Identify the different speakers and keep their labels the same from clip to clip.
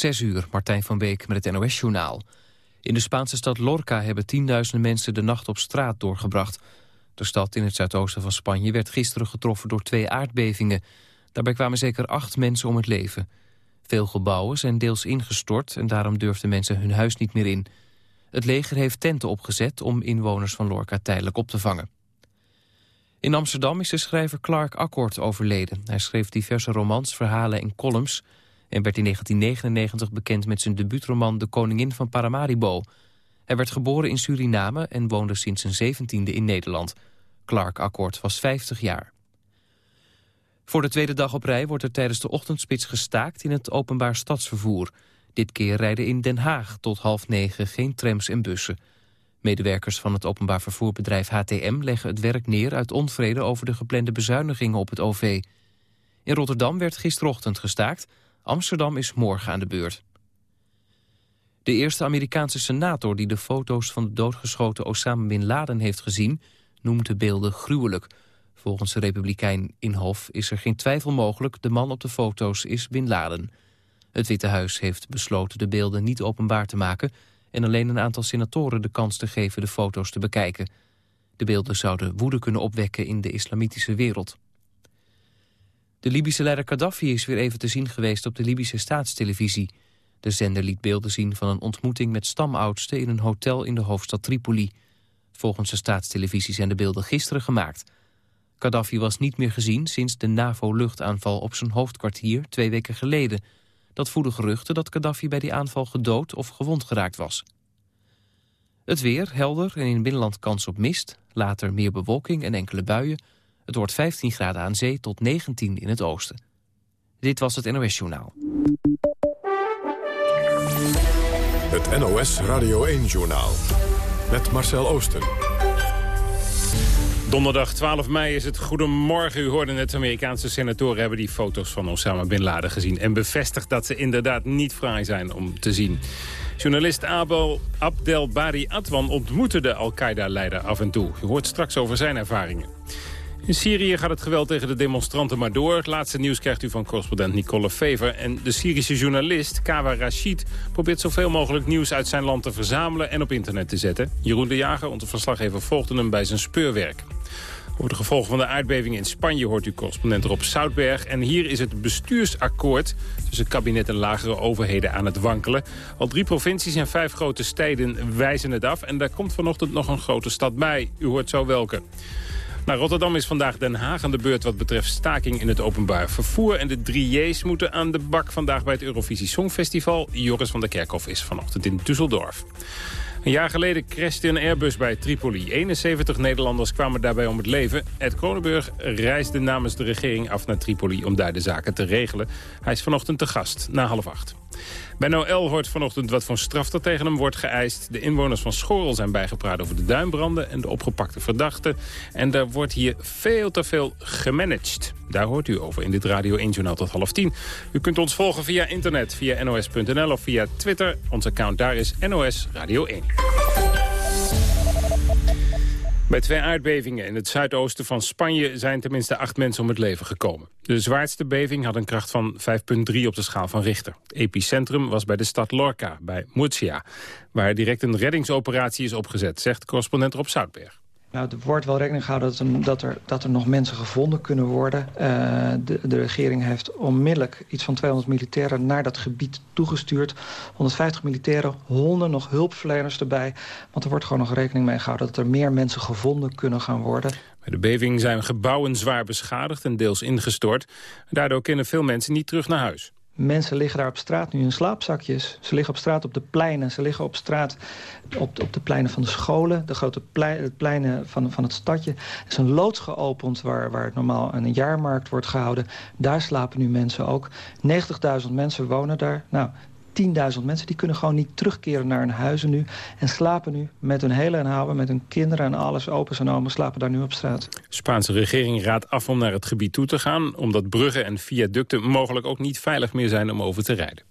Speaker 1: Zes uur, Martijn van Beek met het NOS-journaal. In de Spaanse stad Lorca hebben tienduizenden mensen de nacht op straat doorgebracht. De stad in het zuidoosten van Spanje werd gisteren getroffen door twee aardbevingen. Daarbij kwamen zeker acht mensen om het leven. Veel gebouwen zijn deels ingestort en daarom durfden mensen hun huis niet meer in. Het leger heeft tenten opgezet om inwoners van Lorca tijdelijk op te vangen. In Amsterdam is de schrijver Clark Akkord overleden. Hij schreef diverse romans, verhalen en columns... en werd in 1999 bekend met zijn debuutroman De Koningin van Paramaribo. Hij werd geboren in Suriname en woonde sinds zijn zeventiende in Nederland. Clark Akkord was 50 jaar. Voor de tweede dag op rij wordt er tijdens de ochtendspits gestaakt in het openbaar stadsvervoer. Dit keer rijden in Den Haag tot half negen geen trams en bussen. Medewerkers van het openbaar vervoerbedrijf HTM leggen het werk neer uit onvrede over de geplande bezuinigingen op het OV. In Rotterdam werd gisterochtend gestaakt. Amsterdam is morgen aan de beurt. De eerste Amerikaanse senator die de foto's van de doodgeschoten Osama Bin Laden heeft gezien, noemt de beelden gruwelijk. Volgens de republikein Inhof is er geen twijfel mogelijk, de man op de foto's is Bin Laden. Het Witte Huis heeft besloten de beelden niet openbaar te maken en alleen een aantal senatoren de kans te geven de foto's te bekijken. De beelden zouden woede kunnen opwekken in de islamitische wereld. De Libische leider Gaddafi is weer even te zien geweest op de Libische staatstelevisie. De zender liet beelden zien van een ontmoeting met stamoudsten in een hotel in de hoofdstad Tripoli. Volgens de staatstelevisie zijn de beelden gisteren gemaakt. Gaddafi was niet meer gezien sinds de NAVO-luchtaanval op zijn hoofdkwartier twee weken geleden... Dat voerde geruchten dat Gaddafi bij die aanval gedood of gewond geraakt was. Het weer, helder en in binnenland kans op mist. Later meer bewolking en enkele buien. Het wordt 15 graden aan zee tot 19 in het oosten. Dit was het NOS Journaal.
Speaker 2: Het NOS Radio 1 Journaal. Met Marcel Oosten.
Speaker 3: Donderdag 12 mei is het Goedemorgen. U hoorde net, Amerikaanse senatoren hebben die foto's van Osama Bin Laden gezien... en bevestigd dat ze inderdaad niet fraai zijn om te zien. Journalist Abel Abdel Bari Atwan ontmoette de Al-Qaeda-leider af en toe. U hoort straks over zijn ervaringen. In Syrië gaat het geweld tegen de demonstranten maar door. Het laatste nieuws krijgt u van correspondent Nicole Fever. En de Syrische journalist Kawa Rashid probeert zoveel mogelijk nieuws uit zijn land te verzamelen en op internet te zetten. Jeroen de Jager, onze verslaggever, volgde hem bij zijn speurwerk. Over de gevolgen van de aardbeving in Spanje hoort u correspondent Rob Soutberg. En hier is het bestuursakkoord tussen kabinet en lagere overheden aan het wankelen. Al drie provincies en vijf grote steden wijzen het af. En daar komt vanochtend nog een grote stad bij. U hoort zo welke. Naar Rotterdam is vandaag Den Haag aan de beurt wat betreft staking in het openbaar vervoer. En de drie J's moeten aan de bak vandaag bij het Eurovisie Songfestival. Joris van der Kerkhof is vanochtend in Düsseldorf. Een jaar geleden crashte een Airbus bij Tripoli. 71 Nederlanders kwamen daarbij om het leven. Ed Kronenburg reisde namens de regering af naar Tripoli om daar de zaken te regelen. Hij is vanochtend te gast, na half acht. Bij Noël hoort vanochtend wat voor straf er tegen hem wordt geëist. De inwoners van Schorel zijn bijgepraat over de duinbranden en de opgepakte verdachten. En er wordt hier veel te veel gemanaged. Daar hoort u over in dit Radio 1 Journaal tot half tien. U kunt ons volgen via internet, via nos.nl of via Twitter. Ons account daar is NOS Radio 1. Bij twee aardbevingen in het zuidoosten van Spanje zijn tenminste acht mensen om het leven gekomen. De zwaarste beving had een kracht van 5,3 op de schaal van Richter. Epicentrum was bij de stad Lorca, bij Murcia, waar direct een reddingsoperatie is opgezet, zegt correspondent Rob Zoutberg.
Speaker 4: Nou, er wordt wel rekening gehouden dat er, dat er, dat er nog mensen gevonden kunnen worden. Uh, de, de regering heeft onmiddellijk iets van 200 militairen naar dat gebied toegestuurd. 150 militairen, honden, nog hulpverleners erbij. Want er wordt gewoon nog rekening mee gehouden dat er meer mensen gevonden kunnen gaan worden.
Speaker 3: Bij de beving zijn gebouwen zwaar beschadigd en deels ingestort. Daardoor kunnen veel mensen niet terug naar huis.
Speaker 4: Mensen liggen daar op straat nu in slaapzakjes. Ze liggen op straat op de pleinen. Ze liggen op straat op, op de pleinen van de scholen. De grote pleinen van, van het stadje. Er is een loods geopend waar, waar normaal een jaarmarkt wordt gehouden. Daar slapen nu mensen ook. 90.000 mensen wonen daar. Nou, 10.000 mensen die kunnen gewoon niet terugkeren naar hun huizen nu... en slapen nu met hun hele en houden, met hun kinderen en alles... opens en omen slapen daar nu op straat.
Speaker 3: De Spaanse regering raadt af om naar het gebied toe te gaan... omdat bruggen en viaducten mogelijk ook niet veilig meer zijn om over te rijden.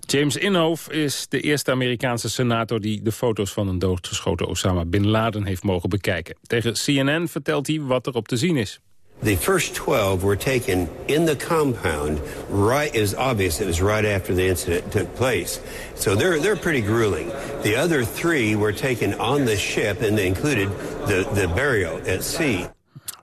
Speaker 3: James Inhofe is de eerste Amerikaanse senator... die de foto's van een doodgeschoten Osama Bin Laden heeft mogen bekijken. Tegen CNN vertelt hij wat er op te zien is.
Speaker 5: The first 12 were taken in the compound. Right, was obvious it was right after the incident took place. So they're they're pretty grueling. The other three were taken on the ship, and they included the the burial at sea.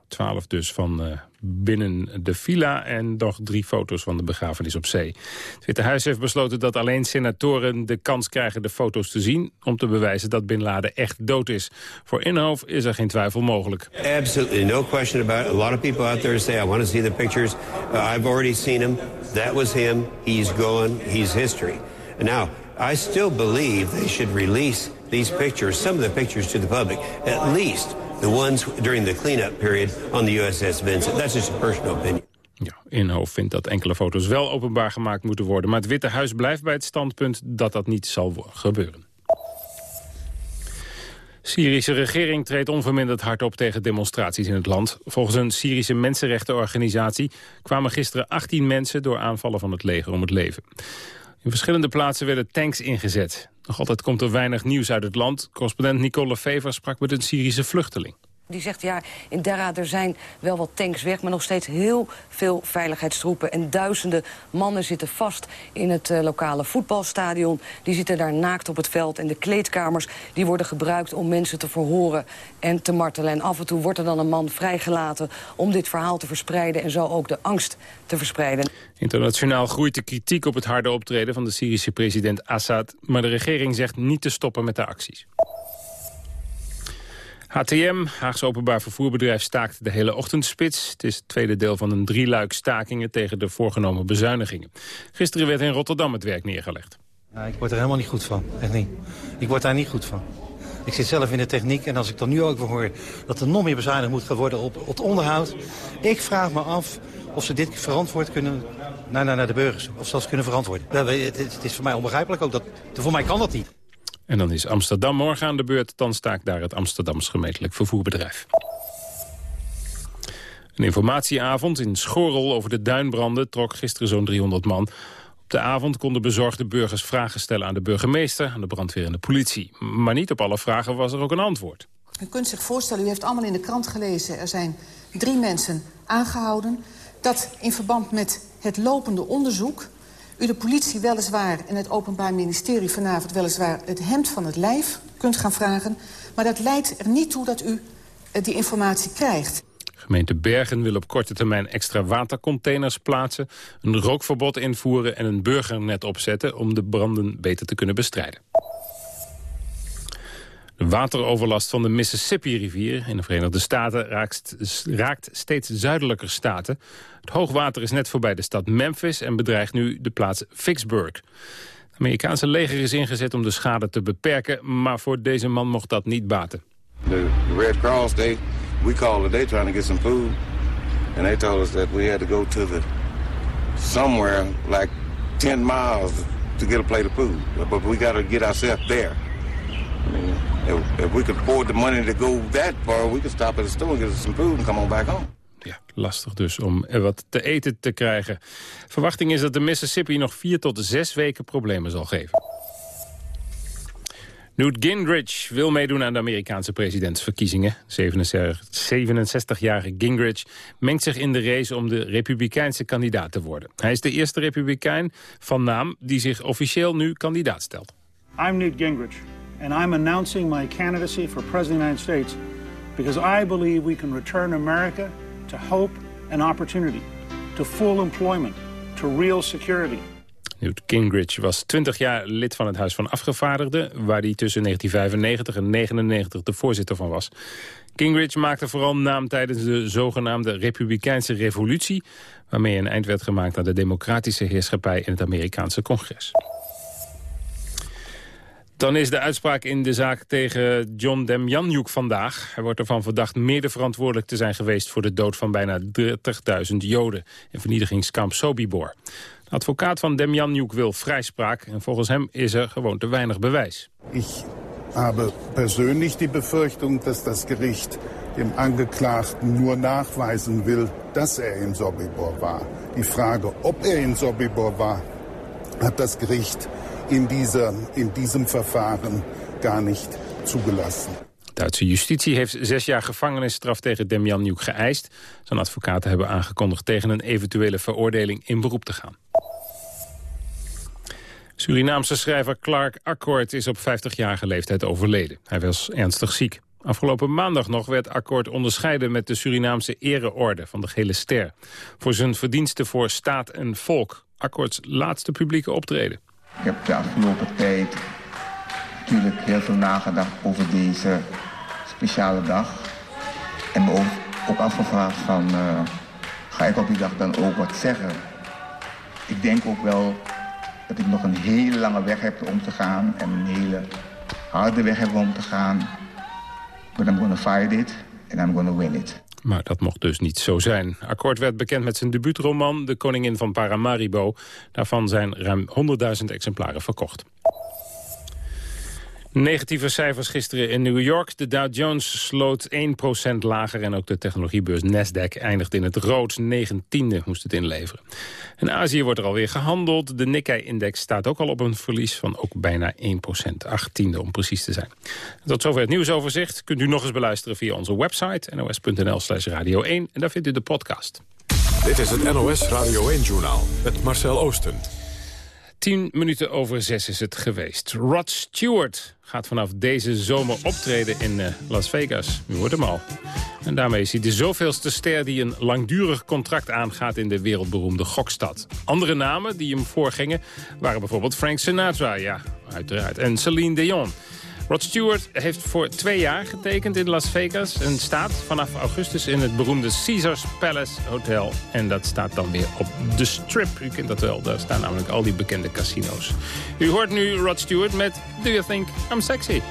Speaker 3: 12 dus van binnen de villa en nog drie foto's van de begrafenis op zee. Het Witte Huis heeft besloten dat alleen senatoren de kans krijgen de foto's te zien... om te bewijzen dat Bin Laden echt dood is. Voor Inhofe is er geen twijfel mogelijk.
Speaker 5: Absolutely no question about it. A lot of people out there say, I want to see the pictures. Uh, I've already seen him. That was him. He's gone. He's history. Now, I still believe they should release these pictures, some of the pictures to the public, at least the ones during the cleanup period on the USS Vincent. That's just a personal opinion.
Speaker 3: Ja, Inhoofd vindt dat enkele foto's wel openbaar gemaakt moeten worden. Maar het Witte Huis blijft bij het standpunt dat dat niet zal gebeuren. Syrische regering treedt onverminderd hard op tegen demonstraties in het land. Volgens een Syrische mensenrechtenorganisatie kwamen gisteren 18 mensen door aanvallen van het leger om het leven. In verschillende plaatsen werden tanks ingezet. Nog altijd komt er weinig nieuws uit het land. Correspondent Nicole Fever sprak met een Syrische vluchteling.
Speaker 6: Die zegt, ja, in Dara er zijn wel wat tanks weg... maar nog steeds heel veel veiligheidstroepen. En duizenden mannen zitten vast in het uh, lokale voetbalstadion. Die zitten daar naakt op het veld. En de kleedkamers die worden gebruikt om mensen te verhoren en te martelen. En af en toe wordt er dan een man vrijgelaten om dit verhaal te verspreiden... en zo ook de angst te verspreiden.
Speaker 3: Internationaal groeit de kritiek op het harde optreden van de Syrische president Assad. Maar de regering zegt niet te stoppen met de acties. HTM, Haagse Openbaar Vervoerbedrijf, staakt de hele ochtendspits. Het is het tweede deel van een drieluik stakingen tegen de voorgenomen bezuinigingen. Gisteren werd in Rotterdam het werk neergelegd.
Speaker 7: Ik word er helemaal niet goed van, echt niet. Ik word daar niet goed van. Ik zit zelf in de techniek en als ik dan nu ook hoor dat er nog meer bezuinigd moet gaan worden op, het onderhoud. Ik vraag me af of ze dit verantwoord kunnen naar, naar, naar de burgers. Of ze dat kunnen verantwoorden. Het is voor mij onbegrijpelijk ook. Dat, voor mij kan dat niet.
Speaker 3: En dan is Amsterdam morgen aan de beurt. Dan staakt daar het Amsterdams gemeentelijk vervoerbedrijf. Een informatieavond in Schorrel over de duinbranden trok gisteren zo'n 300 man. Op de avond konden bezorgde burgers vragen stellen aan de burgemeester, aan de brandweer en de politie. Maar niet op alle vragen was er ook een antwoord.
Speaker 8: U kunt zich voorstellen, u heeft allemaal in de krant gelezen... er zijn drie mensen aangehouden. Dat in verband met het lopende onderzoek u de politie weliswaar en het Openbaar Ministerie vanavond weliswaar het hemd van het lijf kunt gaan vragen. Maar dat leidt er niet toe dat u eh, die informatie krijgt.
Speaker 3: Gemeente Bergen wil op korte termijn extra watercontainers plaatsen... een rookverbod invoeren en een burgernet opzetten... om de branden beter te kunnen bestrijden. De wateroverlast van de Mississippi-rivier in de Verenigde Staten raakt, raakt steeds zuidelijker staten. Het hoogwater is net voorbij de stad Memphis en bedreigt nu de plaats Vicksburg. Het Amerikaanse leger is ingezet om de schade te beperken, maar voor deze man mocht dat niet baten.
Speaker 9: The Red Cross, they, we called it, they trying to get some food. And they told us that we had to go to the, somewhere like 10 miles to get a plate of food. But we got to get ourselves there. I mean, if, we could afford the money to go that far, we could stop at the store and get some food and come on back home.
Speaker 3: Ja, lastig dus om wat te eten te krijgen. Verwachting is dat de Mississippi nog vier tot zes weken problemen zal geven. Newt Gingrich wil meedoen aan de Amerikaanse presidentsverkiezingen. 67-jarige Gingrich mengt zich in de race om de republikeinse kandidaat te worden. Hij is de eerste republikein van naam die zich officieel nu kandidaat stelt.
Speaker 10: I'm Newt Gingrich and I'm announcing my candidacy for President of the United States because I believe we can return America to hope and opportunity, to full employment, to real security.
Speaker 3: Newt Gingrich was 20 jaar lid van het Huis van Afgevaardigden... waar hij tussen 1995 en 1999 de voorzitter van was. Gingrich maakte vooral naam tijdens de zogenaamde Republikeinse Revolutie... waarmee een eind werd gemaakt aan de democratische heerschappij in het Amerikaanse congres. Dan is de uitspraak in de zaak tegen John Demjanjuk vandaag. Hij wordt ervan verdacht mede verantwoordelijk te zijn geweest... voor de dood van bijna 30.000 Joden in vernietigingskamp Sobibor. De advocaat van Demjanjuk wil vrijspraak... en volgens hem is er gewoon te weinig bewijs.
Speaker 11: Ik habe persoonlijk die befürchtung, dat das Gericht dem Angeklagten nur nachweisen will, dass er in Sobibor war. Die Frage, ob er in Sobibor war, hat das Gericht in, dieser, in diesem Verfahren gar nicht zugelassen.
Speaker 3: Duitse justitie heeft zes jaar gevangenisstraf tegen Demjanjuk geëist. Zijn advocaten hebben aangekondigd tegen een eventuele veroordeling in beroep te gaan. Surinaamse schrijver Clark Akkoord is op 50-jarige leeftijd overleden. Hij was ernstig ziek. Afgelopen maandag nog werd Akkoord onderscheiden met de Surinaamse ereorde van de Gele Ster. Voor zijn verdiensten voor staat en volk. Akkoords laatste publieke optreden.
Speaker 12: Ik heb de afgelopen tijd natuurlijk heel veel nagedacht over deze speciale dag. En me ook, afgevraagd van, uh, ga ik op die dag dan ook wat zeggen? Ik denk ook wel dat ik nog een hele lange weg heb om te gaan en een hele harde weg heb om te gaan. But I'm gonna fight it and I'm gonna win it.
Speaker 3: Maar dat mocht dus niet zo zijn. Akkoord werd bekend met zijn debuutroman De Koningin van Paramaribo. Daarvan zijn ruim 100.000 exemplaren verkocht. Negatieve cijfers gisteren in New York. De Dow Jones sloot 1% lager en ook de technologiebeurs Nasdaq eindigt in het rood. 19e moest het inleveren. In Azië wordt er alweer gehandeld. De Nikkei-index staat ook al op een verlies van ook bijna 1%. 18e om precies te zijn. Tot zover het nieuwsoverzicht. Kunt u nog eens beluisteren via onze website nos.nl slash radio 1. En daar vindt u de podcast.
Speaker 2: Dit is het NOS Radio 1-journaal met Marcel Oosten.
Speaker 3: Tien minuten over zes is het geweest. Rod Stewart gaat vanaf deze zomer optreden in uh, Las Vegas. U hoort hem al. En daarmee is hij de zoveelste ster die een langdurig contract aangaat in de wereldberoemde gokstad. Andere namen die hem voorgingen waren bijvoorbeeld Frank Sinatra, ja, uiteraard, en Celine Dion. Rod Stewart heeft voor twee jaar getekend in Las Vegas... en staat vanaf augustus in het beroemde Caesars Palace Hotel. En dat staat dan weer op de Strip. U kent dat wel, daar staan namelijk al die bekende casino's. U hoort nu Rod Stewart met Do You Think I'm Sexy?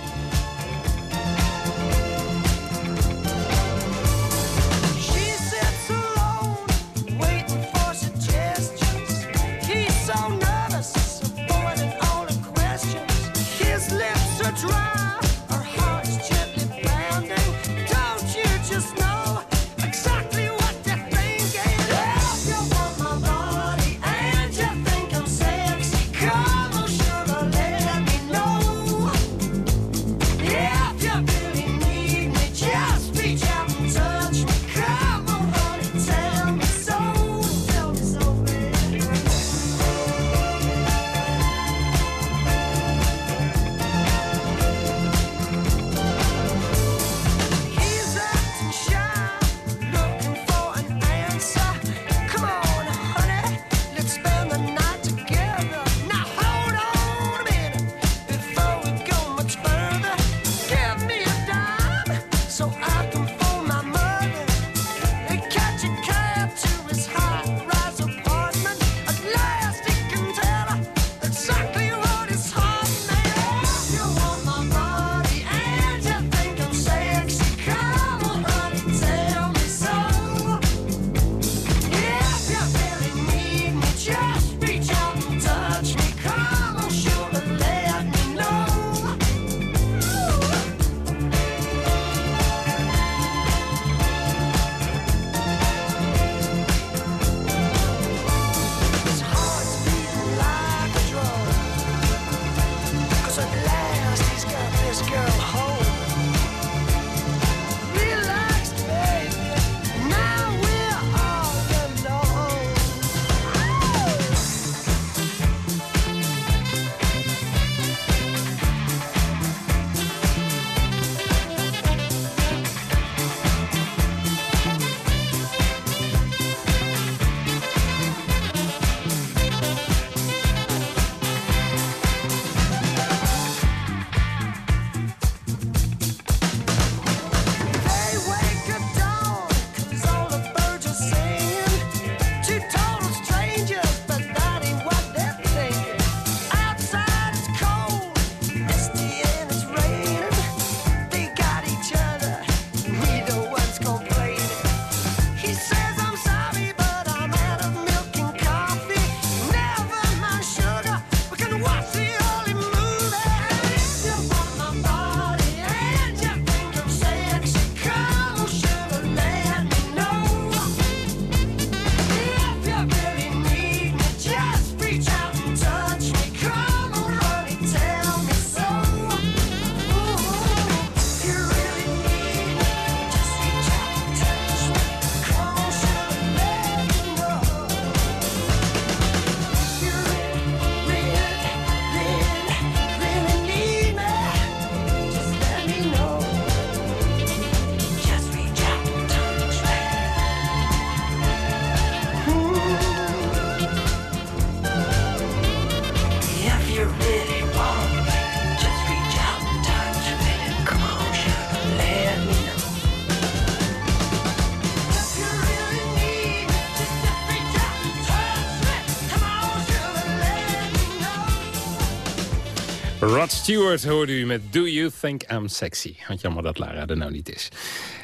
Speaker 3: Stewart hoorde u met Do You Think I'm Sexy. Want jammer dat Lara er nou niet is.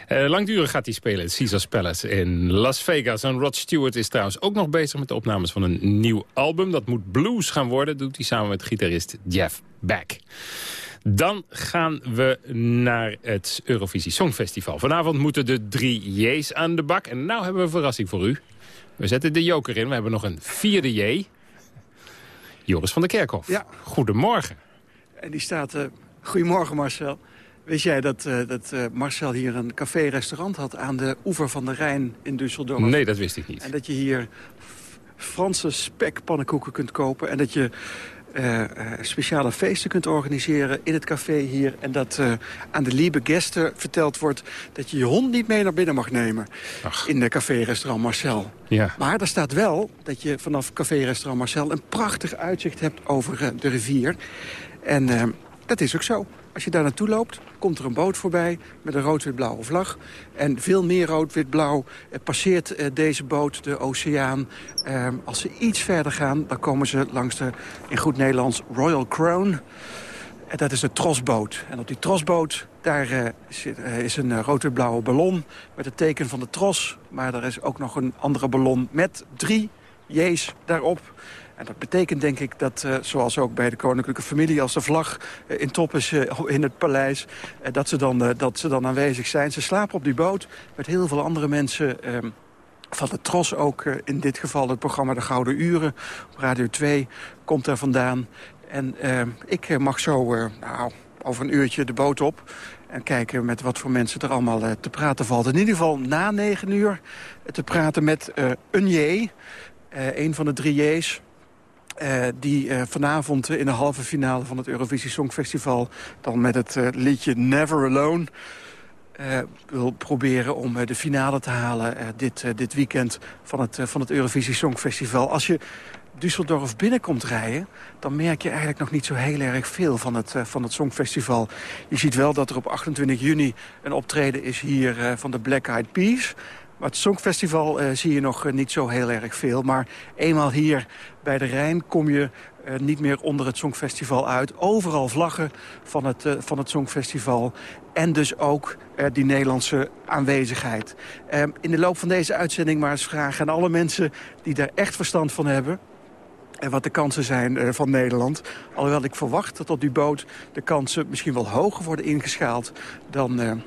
Speaker 3: Uh, langdurig gaat hij spelen in Caesars Palace in Las Vegas. En Rod Stewart is trouwens ook nog bezig met de opnames van een nieuw album. Dat moet blues gaan worden. Doet hij samen met gitarist Jeff Beck. Dan gaan we naar het Eurovisie Songfestival. Vanavond moeten de drie J's aan de bak. En nou hebben we een verrassing voor u. We zetten de joker in. We hebben nog een vierde J. Joris van der Kerkhof. Ja. Goedemorgen.
Speaker 13: En die staat... Uh, goedemorgen Marcel. Weet jij dat, uh, dat uh, Marcel hier een café-restaurant had aan de oever van de Rijn in Düsseldorf?
Speaker 3: Nee, dat wist ik niet.
Speaker 13: En dat je hier Franse spekpannenkoeken kunt kopen. En dat je uh, speciale feesten kunt organiseren in het café hier. En dat aan de lieve gasten verteld wordt dat je je hond niet mee naar binnen mag nemen. Ach. In de café-restaurant Marcel. Ja. Maar er staat wel dat je vanaf café-restaurant Marcel een prachtig uitzicht hebt over de rivier. En dat is ook zo. Als je daar naartoe loopt, komt er een boot voorbij met een rood-wit-blauwe vlag. En veel meer rood-wit-blauw passeert eh, deze boot de oceaan. Eh, als ze iets verder gaan, dan komen ze langs de, in goed Nederlands, Royal Crown. En dat is de trosboot. En op die trosboot, daar uh, zit, uh, is een rood-wit-blauwe ballon met het teken van de tros. Maar er is ook nog een andere ballon met drie J's daarop. En dat betekent denk ik dat, uh, zoals ook bij de koninklijke familie... als de vlag uh, in top is uh, in het paleis, dat, ze dan, dat ze dan aanwezig zijn. Ze slapen op die boot met heel veel andere mensen... Ehm, van de Tros ook, in dit geval het programma De Gouden Uren. Op Radio 2 komt daar vandaan. En ehm, ik mag zo nou, over een uurtje de boot op... En kijken met wat voor mensen er allemaal te praten valt. In ieder geval na negen uur te praten met een J. een van de drie J's. Uh, die uh, vanavond in de halve finale van het Eurovisie Songfestival... dan met het liedje Never Alone wil proberen om de finale te halen... dit, dit weekend van het, van het Eurovisie Songfestival. Als je Düsseldorf binnenkomt rijden... dan merk je eigenlijk nog niet zo heel erg veel van het, van het Songfestival. Je ziet wel dat er op 28 juni een optreden is hier van de Black Eyed Peas... Het Songfestival uh, zie je nog uh, niet zo heel erg veel. Maar eenmaal hier bij de Rijn kom je uh, niet meer onder het Songfestival uit. Overal vlaggen van het, van het Songfestival. En dus ook die Nederlandse aanwezigheid. In de loop van deze uitzending maar eens vragen aan alle mensen die daar echt verstand van hebben en wat de kansen zijn van Nederland. Alhoewel ik verwacht dat op die boot de kansen misschien wel hoger worden ingeschaald... dan,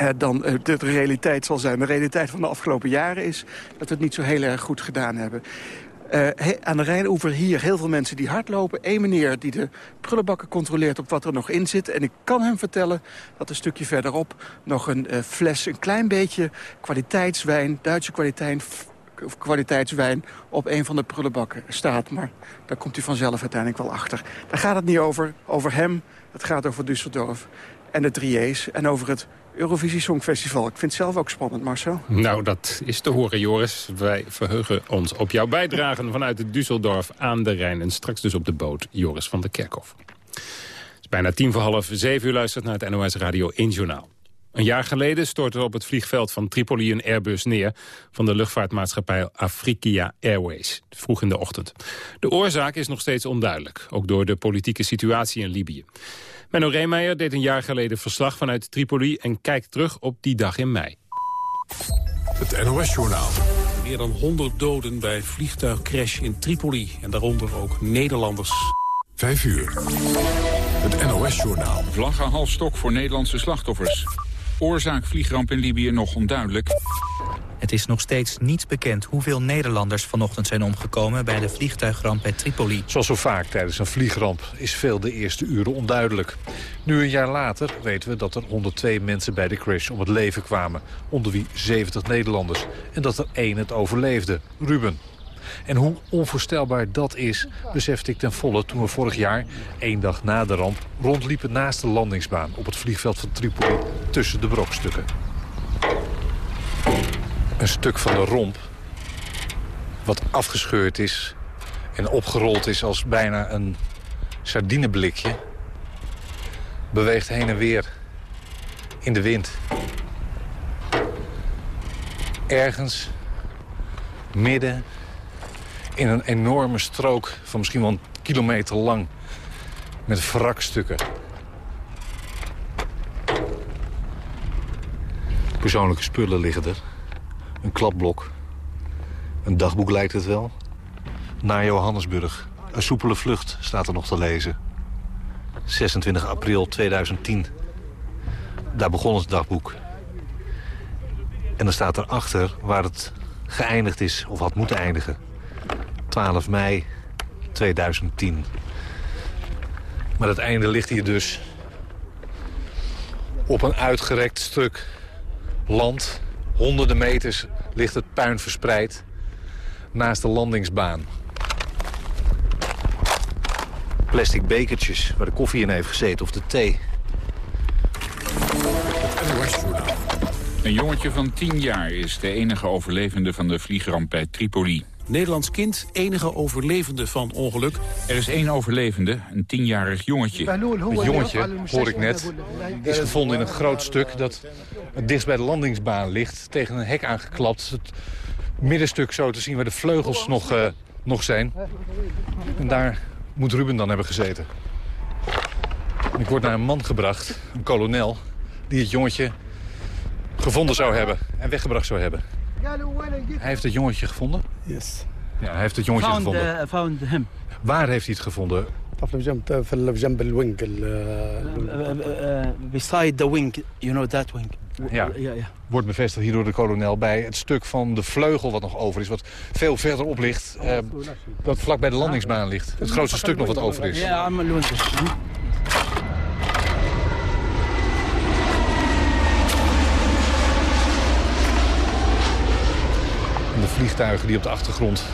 Speaker 13: uh, dan uh, de realiteit zal zijn. De realiteit van de afgelopen jaren is dat we het niet zo heel erg goed gedaan hebben. Uh, aan de Rijnoever hier heel veel mensen die hardlopen. Eén meneer die de prullenbakken controleert op wat er nog in zit. En ik kan hem vertellen dat een stukje verderop nog een fles, een klein beetje kwaliteitswijn, Duitse kwaliteit, kwaliteitswijn op een van de prullenbakken staat. Maar daar komt u vanzelf uiteindelijk wel achter. Daar gaat het niet over, over hem. Het gaat over Düsseldorf en de Drieërs en over het Eurovisie Songfestival. Ik vind het zelf ook spannend, Marcel.
Speaker 3: Nou, dat is te horen, Joris. Wij verheugen ons op jouw bijdragen vanuit het Düsseldorf aan de Rijn. En straks dus op de boot Joris van der Kerkhof. Het is bijna tien voor half zeven uur luistert naar het NOS Radio 1 Journaal. Een jaar geleden stortte op het vliegveld van Tripoli een Airbus neer... van de luchtvaartmaatschappij Afrikia Airways, vroeg in de ochtend. De oorzaak is nog steeds onduidelijk, ook door de politieke situatie in Libië. Menno Reemeijer deed een jaar geleden verslag vanuit Tripoli... en kijkt terug op die dag in mei.
Speaker 2: Het NOS-journaal.
Speaker 14: Meer dan 100 doden bij vliegtuigcrash in Tripoli. En daaronder ook Nederlanders.
Speaker 2: Vijf uur. Het NOS-journaal.
Speaker 15: Vlag aan halfstok voor Nederlandse slachtoffers. Oorzaak vliegramp in Libië nog onduidelijk.
Speaker 16: Het is nog steeds niet bekend hoeveel Nederlanders vanochtend zijn omgekomen bij de vliegtuigramp bij Tripoli.
Speaker 17: Zoals zo vaak tijdens een vliegramp is veel de eerste uren onduidelijk. Nu een jaar later weten we dat er 102 mensen bij de crash om het leven kwamen. Onder wie 70 Nederlanders. En dat er één het overleefde, Ruben. En hoe onvoorstelbaar dat is, besefte ik ten volle toen we vorig jaar, één dag na de ramp, rondliepen naast de landingsbaan op het vliegveld van Tripoli tussen de brokstukken. Een stuk van de romp wat afgescheurd is en opgerold is als bijna een sardineblikje... beweegt heen en weer in de wind. Ergens midden in een enorme strook van misschien wel een kilometer lang... met wrakstukken. Persoonlijke spullen liggen er. Een kladblok. Een dagboek lijkt het wel. Naar Johannesburg. Een soepele vlucht staat er nog te lezen. 26 april 2010. Daar begon het dagboek. En dan staat erachter waar het geëindigd is of had moeten eindigen. 12 mei 2010. Maar het einde ligt hier dus op een uitgerekt stuk land. Honderden meters ligt het puin verspreid naast de landingsbaan. Plastic bekertjes waar de koffie in heeft gezeten of de thee.
Speaker 15: Een jongetje van 10 jaar is de enige overlevende van de vliegramp bij Tripoli.
Speaker 14: Nederlands kind, enige overlevende van ongeluk.
Speaker 15: Er is één overlevende, een tienjarig jongetje.
Speaker 17: Het jongetje, hoor ik net, is gevonden in een groot stuk dat het dichtst bij de landingsbaan ligt. Tegen een hek aangeklapt. Het middenstuk zo te zien waar de vleugels nog, uh, nog zijn. En daar moet Ruben dan hebben gezeten. Ik word naar een man gebracht, een kolonel, die het jongetje gevonden zou hebben en weggebracht zou hebben. Hij heeft het jongetje gevonden?
Speaker 18: Yes.
Speaker 17: Ja, hij heeft het jongetje
Speaker 18: found,
Speaker 17: gevonden.
Speaker 18: Uh, found him.
Speaker 17: Waar heeft hij het gevonden?
Speaker 18: beside the wing, you know that wing.
Speaker 17: Ja,
Speaker 18: ja, ja.
Speaker 17: wordt bevestigd hier door de kolonel bij het stuk van de vleugel wat nog over is. Wat veel verderop ligt, uh, dat vlak bij de landingsbaan ligt. Het grootste stuk nog wat over is.
Speaker 18: Ja, maar
Speaker 17: En de vliegtuigen die op de achtergrond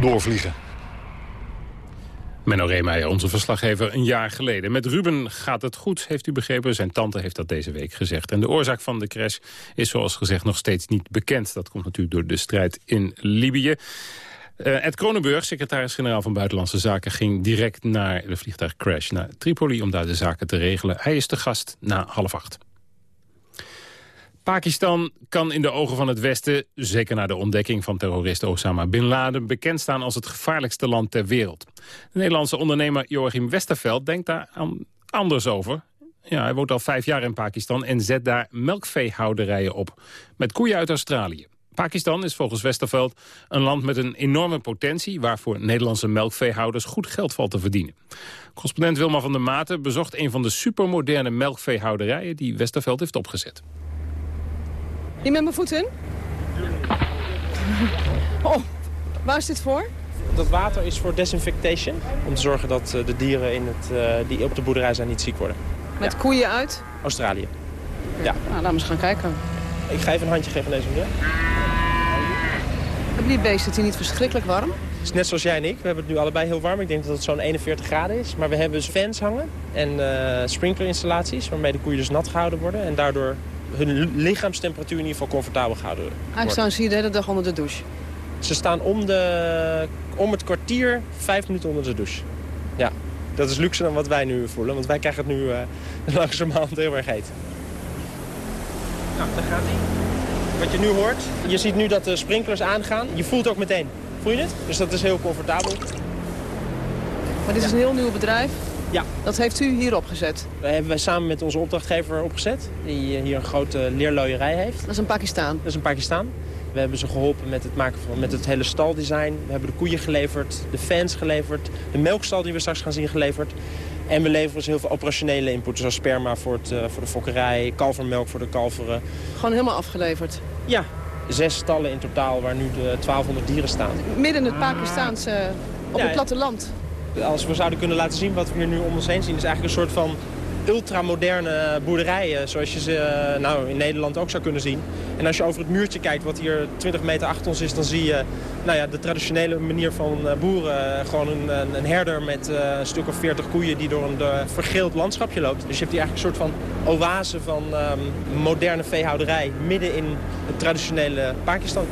Speaker 17: doorvliegen.
Speaker 3: Menno Reemeijer, onze verslaggever, een jaar geleden. Met Ruben gaat het goed, heeft u begrepen. Zijn tante heeft dat deze week gezegd. En de oorzaak van de crash is zoals gezegd nog steeds niet bekend. Dat komt natuurlijk door de strijd in Libië. Uh, Ed Kronenburg, secretaris-generaal van Buitenlandse Zaken... ging direct naar de vliegtuigcrash naar Tripoli om daar de zaken te regelen. Hij is de gast na half acht. Pakistan kan in de ogen van het Westen, zeker na de ontdekking van terrorist Osama Bin Laden, bekend staan als het gevaarlijkste land ter wereld. De Nederlandse ondernemer Joachim Westerveld denkt daar anders over. Ja, hij woont al vijf jaar in Pakistan en zet daar melkveehouderijen op. Met koeien uit Australië. Pakistan is volgens Westerveld een land met een enorme potentie... waarvoor Nederlandse melkveehouders goed geld valt te verdienen. Correspondent Wilma van der Maten bezocht een van de supermoderne melkveehouderijen... die Westerveld heeft opgezet.
Speaker 19: Niet met mijn voet in? Oh, waar is dit voor?
Speaker 20: Dat water is voor desinfectation. Om te zorgen dat eh, de dieren in het, uh, die op de boerderij zijn niet ziek worden.
Speaker 19: Met ja. koeien uit?
Speaker 20: Australië. Ja.
Speaker 19: Nou, laten we eens gaan kijken.
Speaker 20: Ik ga even een handje geven aan deze meneer.
Speaker 19: Hebben die beesten het hier niet verschrikkelijk warm?
Speaker 20: Het is net zoals jij en ik. We hebben het nu allebei heel warm. Ik denk dat het zo'n 41 graden is. Maar we hebben dus fans hangen en uh, sprinklerinstallaties... waarmee de koeien dus nat gehouden worden. En daardoor hun lichaamstemperatuur in ieder geval comfortabel gehouden worden.
Speaker 19: Eigenlijk staan ze hier de hele dag onder de douche?
Speaker 20: Ze staan om, de, om het kwartier vijf minuten onder de douche. Ja, dat is luxe dan wat wij nu voelen. Want wij krijgen het nu uh, langzamerhand heel erg heet. Nou, daar gaat hij. Wat je nu hoort, je ziet nu dat de sprinklers aangaan. Je voelt ook meteen. Voel je het? Dus dat is heel comfortabel.
Speaker 19: Maar dit is een heel nieuw bedrijf?
Speaker 20: Ja.
Speaker 19: Dat heeft u hier opgezet?
Speaker 20: Dat hebben wij samen met onze opdrachtgever opgezet. Die hier een grote leerlooierij heeft.
Speaker 19: Dat is een Pakistan?
Speaker 20: Dat is een Pakistan. We hebben ze geholpen met het maken van met het hele staldesign. We hebben de koeien geleverd, de fans geleverd, de melkstal die we straks gaan zien geleverd. En we leveren dus heel veel operationele input, zoals sperma voor, het, uh, voor de fokkerij, kalvermelk voor de kalveren.
Speaker 19: Gewoon helemaal afgeleverd?
Speaker 20: Ja, zes stallen in totaal waar nu de 1200 dieren staan.
Speaker 19: Midden in het Pakistaanse, op ja, het platteland?
Speaker 20: Als we zouden kunnen laten zien wat we hier nu om ons heen zien... is eigenlijk een soort van ultramoderne boerderijen... zoals je ze nou, in Nederland ook zou kunnen zien. En als je over het muurtje kijkt wat hier 20 meter achter ons is... dan zie je nou ja, de traditionele manier van boeren. Gewoon een, een herder met een stuk of 40 koeien... die door een vergeeld landschapje loopt. Dus je hebt hier eigenlijk een soort van oase van um, moderne veehouderij... midden in het traditionele Pakistan.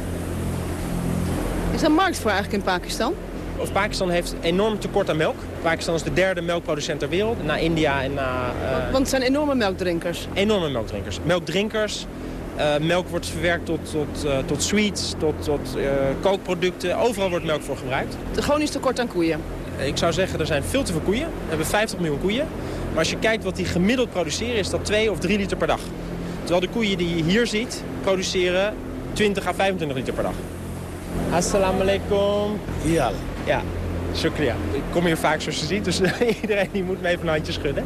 Speaker 19: Is er een markt voor eigenlijk in Pakistan?
Speaker 20: Of Pakistan heeft enorm tekort aan melk. Pakistan is de derde melkproducent ter wereld, na India en na...
Speaker 19: Uh... Want het zijn enorme melkdrinkers.
Speaker 20: Enorme melkdrinkers. Melkdrinkers. Uh, melk wordt verwerkt tot, tot, uh, tot sweets, tot, tot kookproducten. Overal wordt melk voor gebruikt.
Speaker 19: Gewoon is tekort aan koeien?
Speaker 20: Ik zou zeggen, er zijn veel te veel koeien. We hebben 50 miljoen koeien. Maar als je kijkt wat die gemiddeld produceren, is dat 2 of 3 liter per dag. Terwijl de koeien die je hier ziet, produceren 20 à 25 liter per dag. Assalamu alaikum. Ja. Ja, shukriya. Ik kom hier vaak zoals je ziet, dus iedereen die moet me even een handje schudden.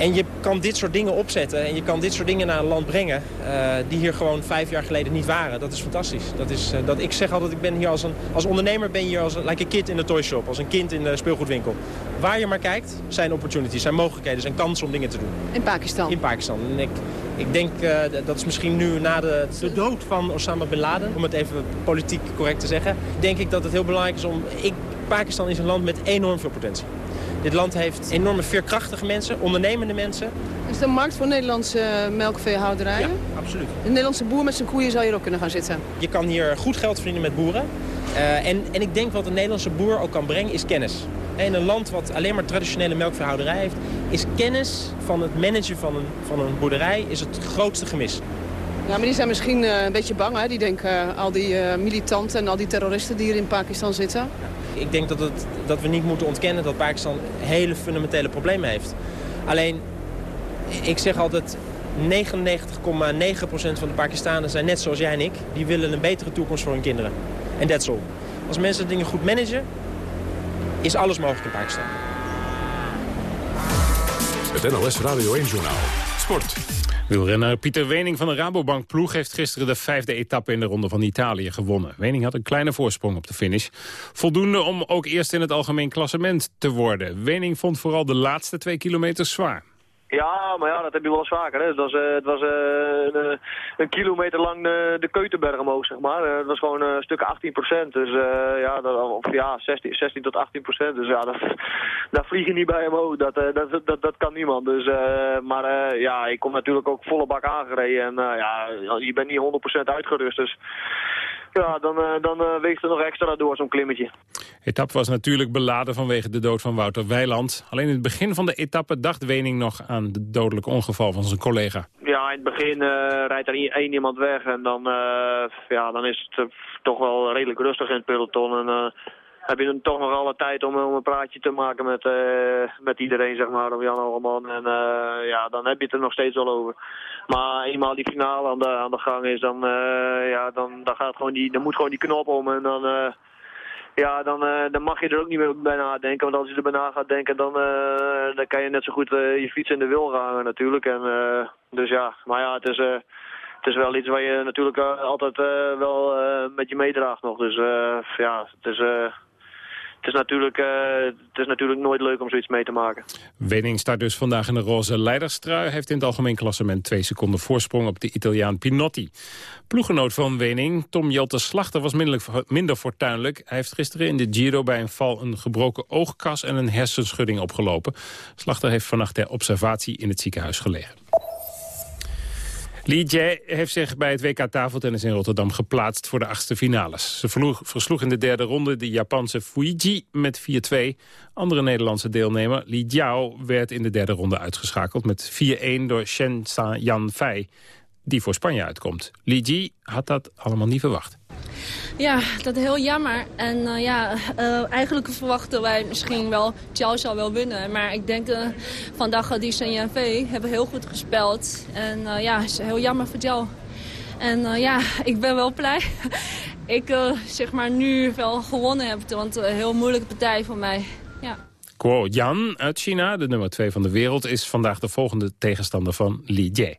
Speaker 20: En je kan dit soort dingen opzetten en je kan dit soort dingen naar een land brengen... Uh, die hier gewoon vijf jaar geleden niet waren. Dat is fantastisch. Dat is, uh, dat, ik zeg altijd, ik ben hier als, een, als ondernemer ben je hier als een, like a kid in de toy shop. Als een kind in de speelgoedwinkel. Waar je maar kijkt, zijn opportunities, zijn mogelijkheden, zijn kansen om dingen te doen.
Speaker 19: In Pakistan?
Speaker 20: In Pakistan. En ik, ik denk, uh, dat is misschien nu na de, de dood van Osama Bin Laden... om het even politiek correct te zeggen... denk ik dat het heel belangrijk is om... Ik, Pakistan is een land met enorm veel potentie. Dit land heeft enorme veerkrachtige mensen, ondernemende mensen.
Speaker 19: Is er een markt voor Nederlandse melkveehouderijen?
Speaker 20: Ja, absoluut.
Speaker 19: Een Nederlandse boer met zijn koeien zou hier ook kunnen gaan zitten?
Speaker 20: Je kan hier goed geld verdienen met boeren. Uh, en, en ik denk wat een Nederlandse boer ook kan brengen is kennis. In een land wat alleen maar traditionele melkveehouderij heeft... is kennis van het managen van een, van een boerderij is het grootste gemis.
Speaker 19: Ja, maar die zijn misschien een beetje bang. Hè? Die denken uh, al die uh, militanten en al die terroristen die hier in Pakistan zitten.
Speaker 20: Ik denk dat, het, dat we niet moeten ontkennen dat Pakistan hele fundamentele problemen heeft. Alleen, ik zeg altijd, 99,9% van de Pakistanen zijn net zoals jij en ik. Die willen een betere toekomst voor hun kinderen. En that's all. Als mensen dingen goed managen, is alles mogelijk in Pakistan.
Speaker 2: Het NOS Radio 1 Journaal. Sport.
Speaker 3: Wielrenner Pieter Wening van de Rabobank ploeg heeft gisteren de vijfde etappe in de Ronde van Italië gewonnen. Wening had een kleine voorsprong op de finish. Voldoende om ook eerst in het algemeen klassement te worden. Wening vond vooral de laatste twee kilometer zwaar.
Speaker 21: Ja, maar ja, dat heb je wel eens vaker. Hè. Het was, uh, het was uh, een, een, kilometer lang de, de Keutenberg omhoog, zeg maar. Het was gewoon een stuk 18 procent. Dus ja, of ja, 16, 16 tot 18 procent. Dus ja, dat, daar vlieg je niet bij omhoog. Dat, dat, dat, dat kan niemand. Dus, maar ja, ik kom natuurlijk ook volle bak aangereden. En ja, je bent niet 100 procent uitgerust. Dus ja, dan, uh, dan uh, weegt er nog extra door zo'n klimmetje.
Speaker 3: De etappe was natuurlijk beladen vanwege de dood van Wouter Weiland. Alleen in het begin van de etappe dacht Wening nog aan het dodelijke ongeval van zijn collega.
Speaker 21: Ja, in het begin uh, rijdt er één iemand weg en dan, ja, dan is het toch wel redelijk rustig in het peloton. En heb je dan toch nog alle tijd om, om een praatje te maken met, met iedereen, zeg maar, om Jan Alleman. En ja, dan heb je het er nog steeds wel over. Maar eenmaal die finale aan de, aan de gang is, dan, uh, ja, dan, dan, gaat gewoon die, dan moet gewoon die knop om. En dan, uh, ja, dan, uh, dan mag je er ook niet meer bij nadenken. Want als je er bij na gaat denken, dan, dan kan je net zo goed je fiets in de wil gaan natuurlijk. En, dus ja, maar ja, het is, het is wel iets waar je natuurlijk altijd wel met je meedraagt nog. Dus ja, het is het is, natuurlijk, uh, het is natuurlijk nooit leuk om zoiets mee te maken.
Speaker 3: Wening staat dus vandaag in de roze leiderstrui. heeft in het algemeen klassement twee seconden voorsprong op de Italiaan Pinotti. Ploegenoot van Wening, Tom Jelte Slachter, was minder fortuinlijk. Hij heeft gisteren in de Giro bij een val een gebroken oogkas en een hersenschudding opgelopen. Slachter heeft vannacht ter observatie in het ziekenhuis gelegen. Li Jie heeft zich bij het WK tafeltennis in Rotterdam geplaatst voor de achtste finales. Ze versloeg, in de derde ronde de Japanse Fuiji met 4-2. Andere Nederlandse deelnemer Li Jiao werd in de derde ronde uitgeschakeld met 4-1 door Shen Yan Fei, die voor Spanje uitkomt. Li Ji had dat allemaal niet verwacht.
Speaker 22: Ja, dat is heel jammer. En uh, ja, uh, eigenlijk verwachten wij misschien wel Chow zal wel winnen. Maar ik denk uh, vandaag die Sen V hebben heel goed gespeeld. En ja, het is heel jammer voor Chow. En ja, ik ben wel blij. ik zeg maar nu wel gewonnen heb. Want een heel moeilijke partij voor mij. Ja.
Speaker 3: Guo Yan uit China, de nummer 2 van de wereld, is vandaag de volgende tegenstander van Li Jie.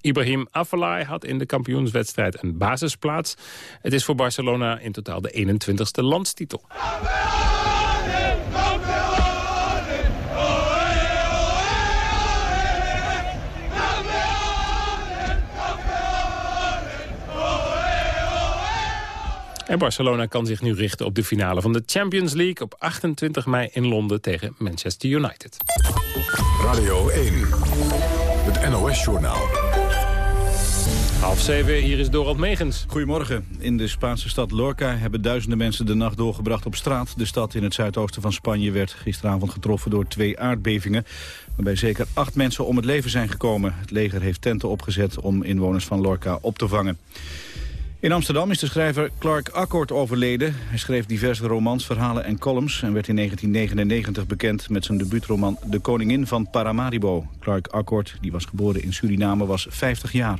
Speaker 3: Ibrahim Afellay had in de kampioenswedstrijd een basisplaats. Het is voor Barcelona in totaal de 21ste landstitel. En Barcelona kan zich nu richten op de finale van de Champions League... op 28 mei in Londen tegen Manchester United.
Speaker 2: Radio 1, het NOS-journaal.
Speaker 3: Half zeven, hier is Dorald Megens.
Speaker 23: Goedemorgen. In de Spaanse stad Lorca hebben duizenden mensen de nacht doorgebracht op straat. De stad in het zuidoosten van Spanje werd gisteravond getroffen door twee aardbevingen... waarbij zeker acht mensen om het leven zijn gekomen. Het leger heeft tenten opgezet om inwoners van Lorca op te vangen. In Amsterdam is de schrijver Clark Akkord overleden. Hij schreef diverse romans, verhalen en columns... en werd in 1999 bekend met zijn debuutroman De Koningin van Paramaribo. Clark Akkord, die was geboren in Suriname, was 50 jaar.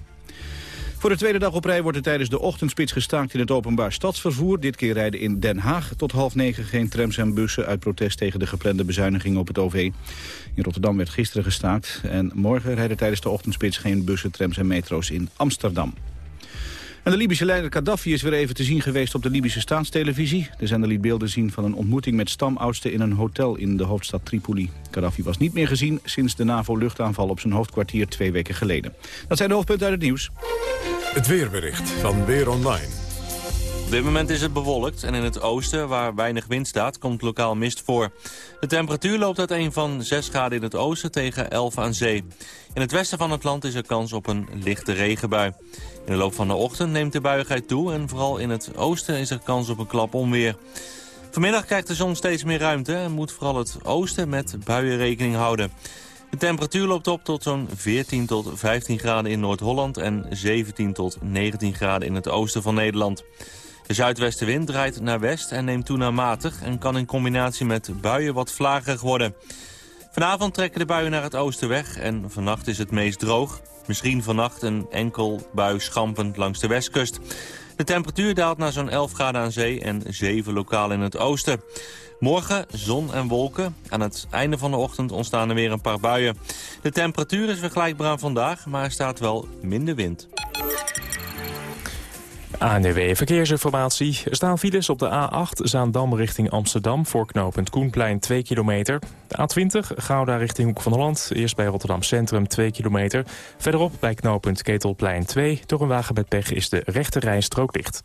Speaker 23: Voor de tweede dag op rij wordt er tijdens de ochtendspits gestaakt in het openbaar stadsvervoer. Dit keer rijden in Den Haag tot half negen geen trams en bussen... uit protest tegen de geplande bezuinigingen op het OV. In Rotterdam werd gisteren gestaakt. En morgen rijden tijdens de ochtendspits geen bussen, trams en metro's in Amsterdam. En de Libische leider Gaddafi is weer even te zien geweest op de Libische staatstelevisie. De zender liet beelden zien van een ontmoeting met stamoudsten in een hotel in de hoofdstad Tripoli. Gaddafi was niet meer gezien sinds de NAVO-luchtaanval op zijn hoofdkwartier twee weken geleden. Dat zijn de hoofdpunten uit het nieuws.
Speaker 2: Het weerbericht van Weer Online.
Speaker 24: Op dit moment is het bewolkt en in het oosten, waar weinig wind staat, komt lokaal mist voor. De temperatuur loopt uit een van 6 graden in het oosten tegen 11 aan zee. In het westen van het land is er kans op een lichte regenbui. In de loop van de ochtend neemt de buigheid toe en vooral in het oosten is er kans op een klap onweer. Vanmiddag krijgt de zon steeds meer ruimte en moet vooral het oosten met buien rekening houden. De temperatuur loopt op tot zo'n 14 tot 15 graden in Noord-Holland... en 17 tot 19 graden in het oosten van Nederland. De zuidwestenwind draait naar west en neemt toe naar matig... en kan in combinatie met buien wat vlagerig worden. Vanavond trekken de buien naar het oosten weg en vannacht is het meest droog. Misschien vannacht een enkel bui schampend langs de westkust. De temperatuur daalt naar zo'n 11 graden aan zee en 7 lokaal in het oosten. Morgen zon en wolken. Aan het einde van de ochtend ontstaan er weer een paar buien. De temperatuur is vergelijkbaar aan vandaag, maar er staat wel minder wind.
Speaker 25: ANW Verkeersinformatie. Er staan files op de A8 Zaandam richting Amsterdam... voor knooppunt Koenplein 2 kilometer. De A20 Gouda richting Hoek van Holland. Eerst bij Rotterdam Centrum 2 kilometer. Verderop bij knooppunt Ketelplein 2. Door een wagen met pech is de rechte rijstrook dicht.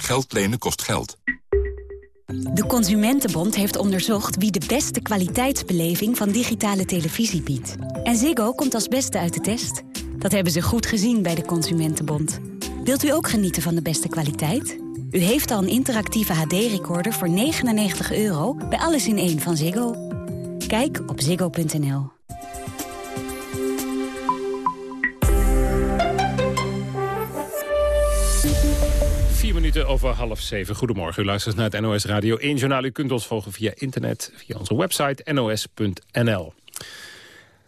Speaker 26: Geld lenen kost geld.
Speaker 27: De Consumentenbond heeft onderzocht wie de beste kwaliteitsbeleving van digitale televisie biedt. En Ziggo komt als beste uit de test. Dat hebben ze goed gezien bij de Consumentenbond. Wilt u ook genieten van de beste kwaliteit? U heeft al een interactieve HD-recorder voor 99 euro bij Alles in één van Ziggo. Kijk op ziggo.nl.
Speaker 3: over half zeven. Goedemorgen, u luistert naar het NOS Radio 1 Journaal. U kunt ons volgen via internet, via onze website nos.nl.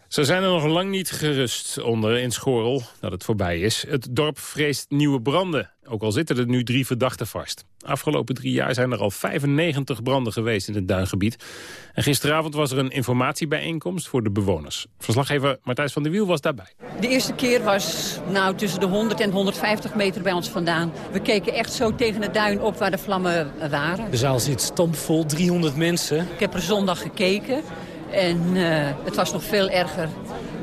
Speaker 3: Ze zijn er nog lang niet gerust onder in Schorel dat het voorbij is. Het dorp vreest nieuwe branden, ook al zitten er nu drie verdachten vast. Afgelopen drie jaar zijn er al 95 branden geweest in het duingebied. En gisteravond was er een informatiebijeenkomst voor de bewoners. Verslaggever Martijs van der Wiel was daarbij.
Speaker 28: De eerste keer was nou, tussen de 100 en 150 meter bij ons vandaan. We keken echt zo tegen het duin op waar de vlammen waren.
Speaker 29: De zaal zit stampvol, 300 mensen.
Speaker 28: Ik heb er zondag gekeken en uh, het was nog veel erger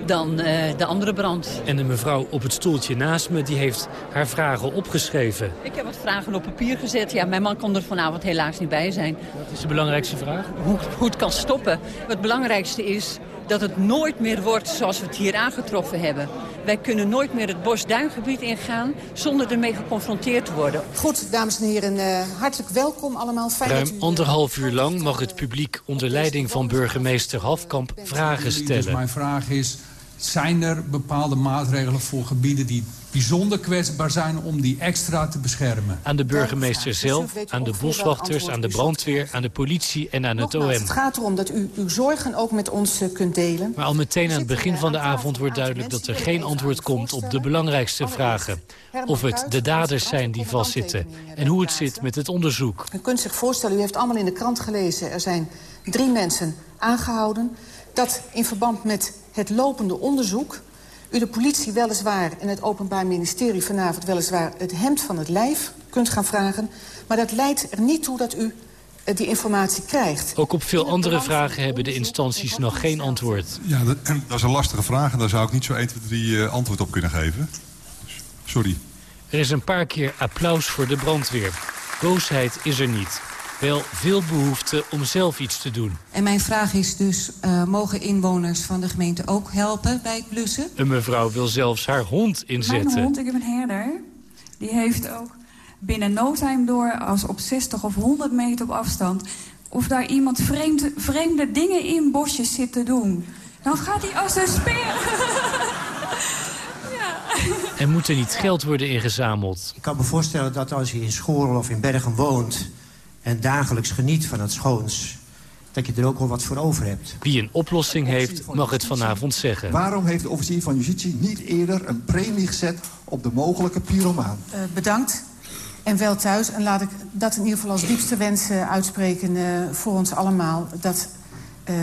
Speaker 28: dan uh, de andere brand.
Speaker 29: En de mevrouw op het stoeltje naast me, die heeft haar vragen opgeschreven.
Speaker 28: Ik heb wat vragen op papier gezet. Ja, mijn man kon er vanavond helaas niet bij zijn.
Speaker 29: Wat is de belangrijkste vraag?
Speaker 28: Hoe, hoe het kan stoppen. Het belangrijkste is dat het nooit meer wordt zoals we het hier aangetroffen hebben. Wij kunnen nooit meer het bosduingebied ingaan zonder ermee geconfronteerd te worden.
Speaker 8: Goed, dames en heren, uh, hartelijk welkom allemaal. Fijn
Speaker 29: Ruim anderhalf uur lang mag het publiek onder leiding van burgemeester Hafkamp vragen stellen.
Speaker 30: Dus mijn vraag is, zijn er bepaalde maatregelen voor gebieden die
Speaker 31: bijzonder kwetsbaar zijn om die extra te beschermen.
Speaker 29: Aan de burgemeester zelf, aan de boswachters, aan de brandweer, aan de politie en aan het OM.
Speaker 8: Het gaat erom dat u uw zorgen ook met ons eh, kunt delen.
Speaker 29: Maar al meteen aan het begin van de avond wordt duidelijk dat er geen antwoord komt op de belangrijkste vragen. Of het de daders zijn die vastzitten en hoe het zit met het onderzoek.
Speaker 8: U kunt zich voorstellen, u heeft allemaal in de krant gelezen... er zijn drie mensen aangehouden. Dat in verband met het lopende onderzoek... u de politie weliswaar en het Openbaar Ministerie vanavond... weliswaar het hemd van het lijf kunt gaan vragen. Maar dat leidt er niet toe dat u eh, die informatie krijgt.
Speaker 29: Ook op veel andere vragen hebben de instanties nog geen antwoord.
Speaker 32: Ja, dat, dat is een lastige vraag en daar zou ik niet zo 1, 2, 3 uh, antwoord op kunnen geven. Sorry.
Speaker 29: Er is een paar keer applaus voor de brandweer. Boosheid is er niet. Wel veel behoefte om zelf iets te doen.
Speaker 33: En mijn vraag is dus, uh, mogen inwoners van de gemeente ook helpen bij het blussen?
Speaker 29: Een mevrouw wil zelfs haar hond inzetten.
Speaker 34: Mijn hond, ik heb een herder, die heeft ook binnen no time door... als op 60 of 100 meter op afstand... of daar iemand vreemde, vreemde dingen in bosjes zit te doen. Dan gaat hij als een speer...
Speaker 29: Er moet er niet geld worden ingezameld.
Speaker 35: Ik kan me voorstellen dat als je in Schorel of in Bergen woont... en dagelijks geniet van het schoons... dat je er ook wel wat voor over hebt.
Speaker 29: Wie een oplossing heeft, mag het vanavond zeggen.
Speaker 36: Waarom heeft de officier van justitie niet eerder een premie gezet... op de mogelijke pyromaan?
Speaker 8: Uh, bedankt. En wel thuis. En laat ik dat in ieder geval als diepste wens uh, uitspreken uh, voor ons allemaal. Dat uh,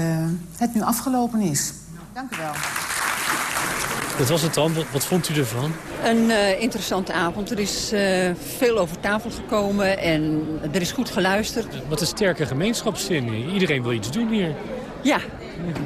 Speaker 8: het nu afgelopen is. Dank u wel.
Speaker 29: Dat was het dan. Wat vond u ervan?
Speaker 28: Een uh, interessante avond. Er is uh, veel over tafel gekomen en er is goed geluisterd.
Speaker 29: Wat een sterke gemeenschapszin. Iedereen wil iets doen hier.
Speaker 28: Ja,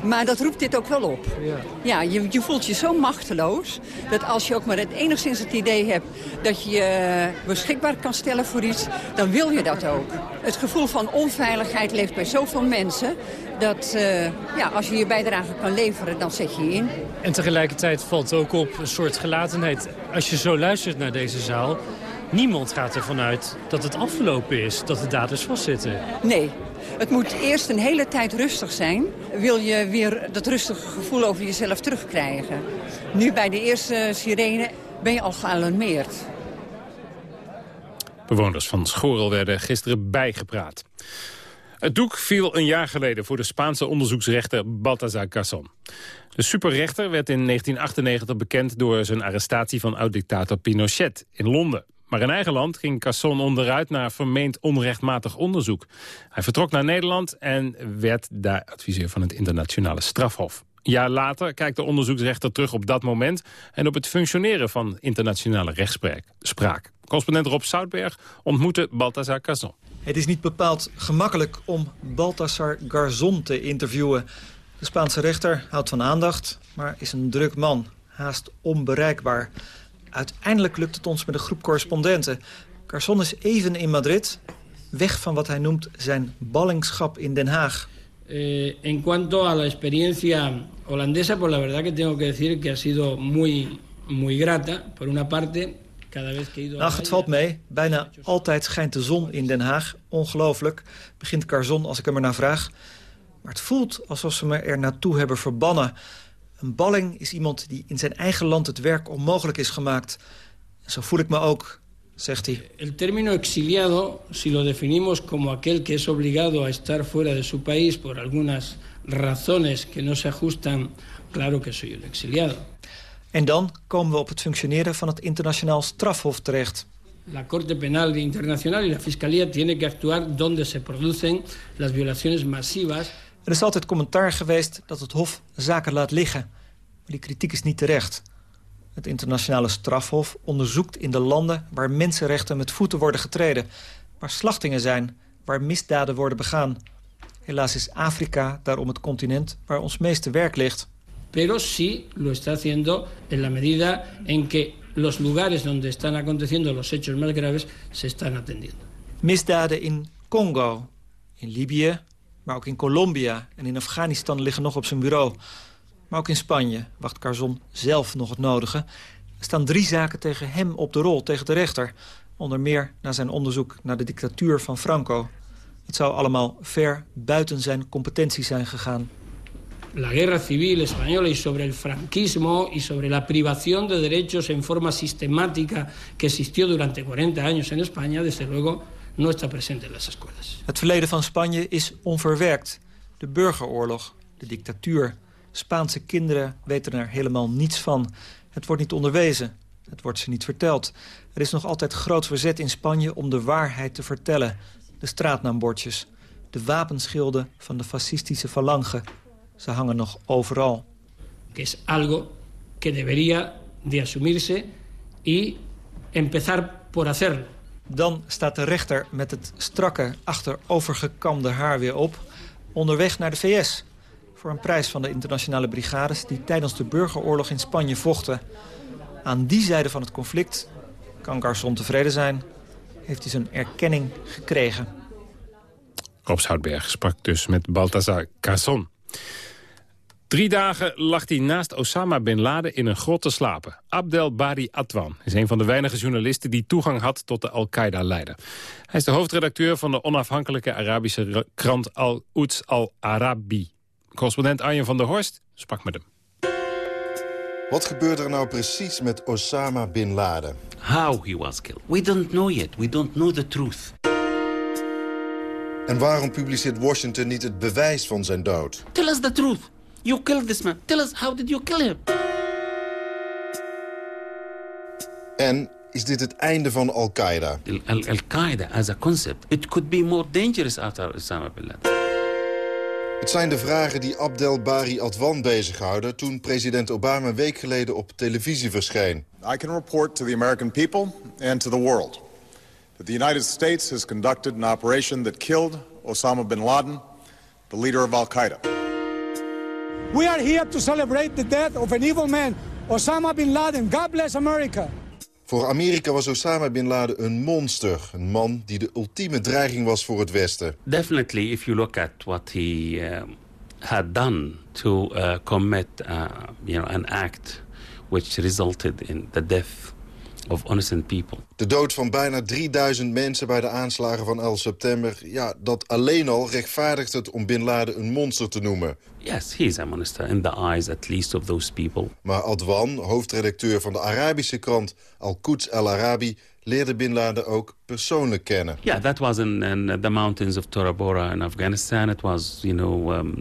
Speaker 28: maar dat roept dit ook wel op. Ja, ja je, je, voelt je zo machteloos... dat als je ook maar het enigszins het idee hebt... dat je je beschikbaar kan stellen voor iets, dan wil je dat ook. Het gevoel van onveiligheid leeft bij zoveel mensen... dat uh, ja, als je je bijdrage kan leveren, dan zet je je in.
Speaker 29: En tegelijkertijd valt ook op een soort gelatenheid. Als je zo luistert naar deze zaal... Niemand gaat ervan uit dat het afgelopen is, dat de daders vastzitten.
Speaker 28: Nee, het moet eerst een hele tijd rustig zijn. Wil je weer dat rustige gevoel over jezelf terugkrijgen. Nu bij de eerste sirene ben je al gealarmeerd.
Speaker 3: Bewoners van Schorel werden gisteren bijgepraat. Het doek viel een jaar geleden voor de Spaanse onderzoeksrechter Baltasar Casson. De superrechter werd in 1998 bekend door zijn arrestatie van oud-dictator Pinochet in Londen. Maar in eigen land ging Casson onderuit naar vermeend onrechtmatig onderzoek. Hij vertrok naar Nederland en werd daar adviseur van het internationale strafhof. Een jaar later kijkt de onderzoeksrechter terug op dat moment... en op het functioneren van internationale rechtspraak. Correspondent Rob Soutberg ontmoette Balthazar Casson.
Speaker 37: Het is niet bepaald gemakkelijk om Balthazar Garzon te interviewen. De Spaanse rechter houdt van aandacht, maar is een druk man. Haast onbereikbaar. Uiteindelijk lukt het ons met een groep correspondenten. Carson is even in Madrid, weg van wat hij noemt zijn ballingschap in Den Haag.
Speaker 38: Eh, en cuanto a la experiencia holandesa, pues la verdad que tengo que decir que ha sido muy, muy grata. Por una parte, cada vez que he ido...
Speaker 37: Ach, het valt mee. Bijna altijd schijnt de zon in Den Haag. Ongelooflijk, begint Carson als ik hem er naar vraag. Maar het voelt alsof ze me er naartoe hebben verbannen... Een balling is iemand die in zijn eigen land het werk onmogelijk is gemaakt. Zo voel ik me ook, zegt hij.
Speaker 38: El término exiliado, si lo definimos como aquel que es obligado a estar fuera de su país por algunas razones que no se ajustan, claro que soy un exiliado.
Speaker 37: En dan komen we op het functioneren van het internationaal strafhof terecht.
Speaker 38: La Corte Penal Internacional y la Fiscalía tienen que actuar donde se producen las violaciones masivas
Speaker 37: er is altijd commentaar geweest dat het Hof zaken laat liggen. Maar die kritiek is niet terecht. Het internationale strafhof onderzoekt in de landen... waar mensenrechten met voeten worden getreden. Waar slachtingen zijn, waar misdaden worden begaan. Helaas is Afrika daarom het continent waar ons meeste werk ligt.
Speaker 38: Pero sí lo está haciendo en la medida en que los lugares donde están aconteciendo los hechos más graves se están atendiendo.
Speaker 37: Misdaden in Congo, in Libië, maar ook in Colombia en in Afghanistan liggen nog op zijn bureau. Maar ook in Spanje wacht Carzon zelf nog het nodige. Er staan drie zaken tegen hem op de rol, tegen de rechter. Onder meer na zijn onderzoek naar de dictatuur van Franco. Het zou allemaal ver buiten zijn competentie zijn gegaan.
Speaker 38: la guerra civil española y sobre el franquismo y sobre la privación de derechos en forma sistemática que existió durante 40 años en España, desde luego no está presente en las escuelas.
Speaker 37: Het verleden van Spanje is onverwerkt. De burgeroorlog, de dictatuur. Spaanse kinderen weten er helemaal niets van. Het wordt niet onderwezen. Het wordt ze niet verteld. Er is nog altijd groot verzet in Spanje om de waarheid te vertellen. De straatnaambordjes, de wapenschilden van de fascistische falange. Ze hangen nog overal.
Speaker 38: Que es algo que debería de asumirse y empezar por hacerlo.
Speaker 37: Dan staat de rechter met het strakke, achterovergekamde haar weer op... onderweg naar de VS. Voor een prijs van de internationale brigades... die tijdens de burgeroorlog in Spanje vochten. Aan die zijde van het conflict kan Garçon tevreden zijn. Heeft hij zijn erkenning gekregen.
Speaker 3: Rob Zoutberg sprak dus met Balthazar Carson. Drie dagen lag hij naast Osama Bin Laden in een grot te slapen. Abdel Bari Atwan is een van de weinige journalisten die toegang had tot de Al-Qaeda-leider. Hij is de hoofdredacteur van de onafhankelijke Arabische krant Al-Uds Al-Arabi. Correspondent Arjen van der Horst sprak met hem.
Speaker 39: Wat gebeurde er nou precies met Osama Bin Laden?
Speaker 40: How he was killed. We don't know yet. We don't know the truth.
Speaker 39: En waarom publiceert Washington niet het bewijs van zijn dood?
Speaker 40: Tell us the truth. You killed this man. Tell us, how did you kill him?
Speaker 39: En is dit het einde van Al-Qaeda?
Speaker 40: Al-Qaeda as a concept, it could be more dangerous after Osama bin Laden.
Speaker 39: Het zijn de vragen die Abdel Bari Adwan bezighouden... toen president Obama een week geleden op televisie verscheen.
Speaker 41: I can report to the American people and to the world... that the United States has conducted an operation that killed Osama bin Laden... the leader of Al-Qaeda.
Speaker 42: We are here to celebrate the death of an evil man, Osama bin Laden. God bless America.
Speaker 39: Voor Amerika was Osama Bin Laden een monster. Een man die de ultieme dreiging was voor het Westen.
Speaker 40: Definitely, if you look at what he uh, had done to uh, commit uh, you know, an act which resulted in the death of innocent people.
Speaker 39: De dood van bijna 3000 mensen bij de aanslagen van 11 september... ja, dat alleen al rechtvaardigt het om Bin Laden een monster te noemen.
Speaker 40: Yes, he is a monster in the eyes at least of those people.
Speaker 39: Maar Adwan, hoofdredacteur van de Arabische krant Al-Quds Al-Arabi... leerde Bin Laden ook persoonlijk kennen.
Speaker 40: Yeah, that was in, in the mountains of Tora Bora in Afghanistan. It was, you know, um,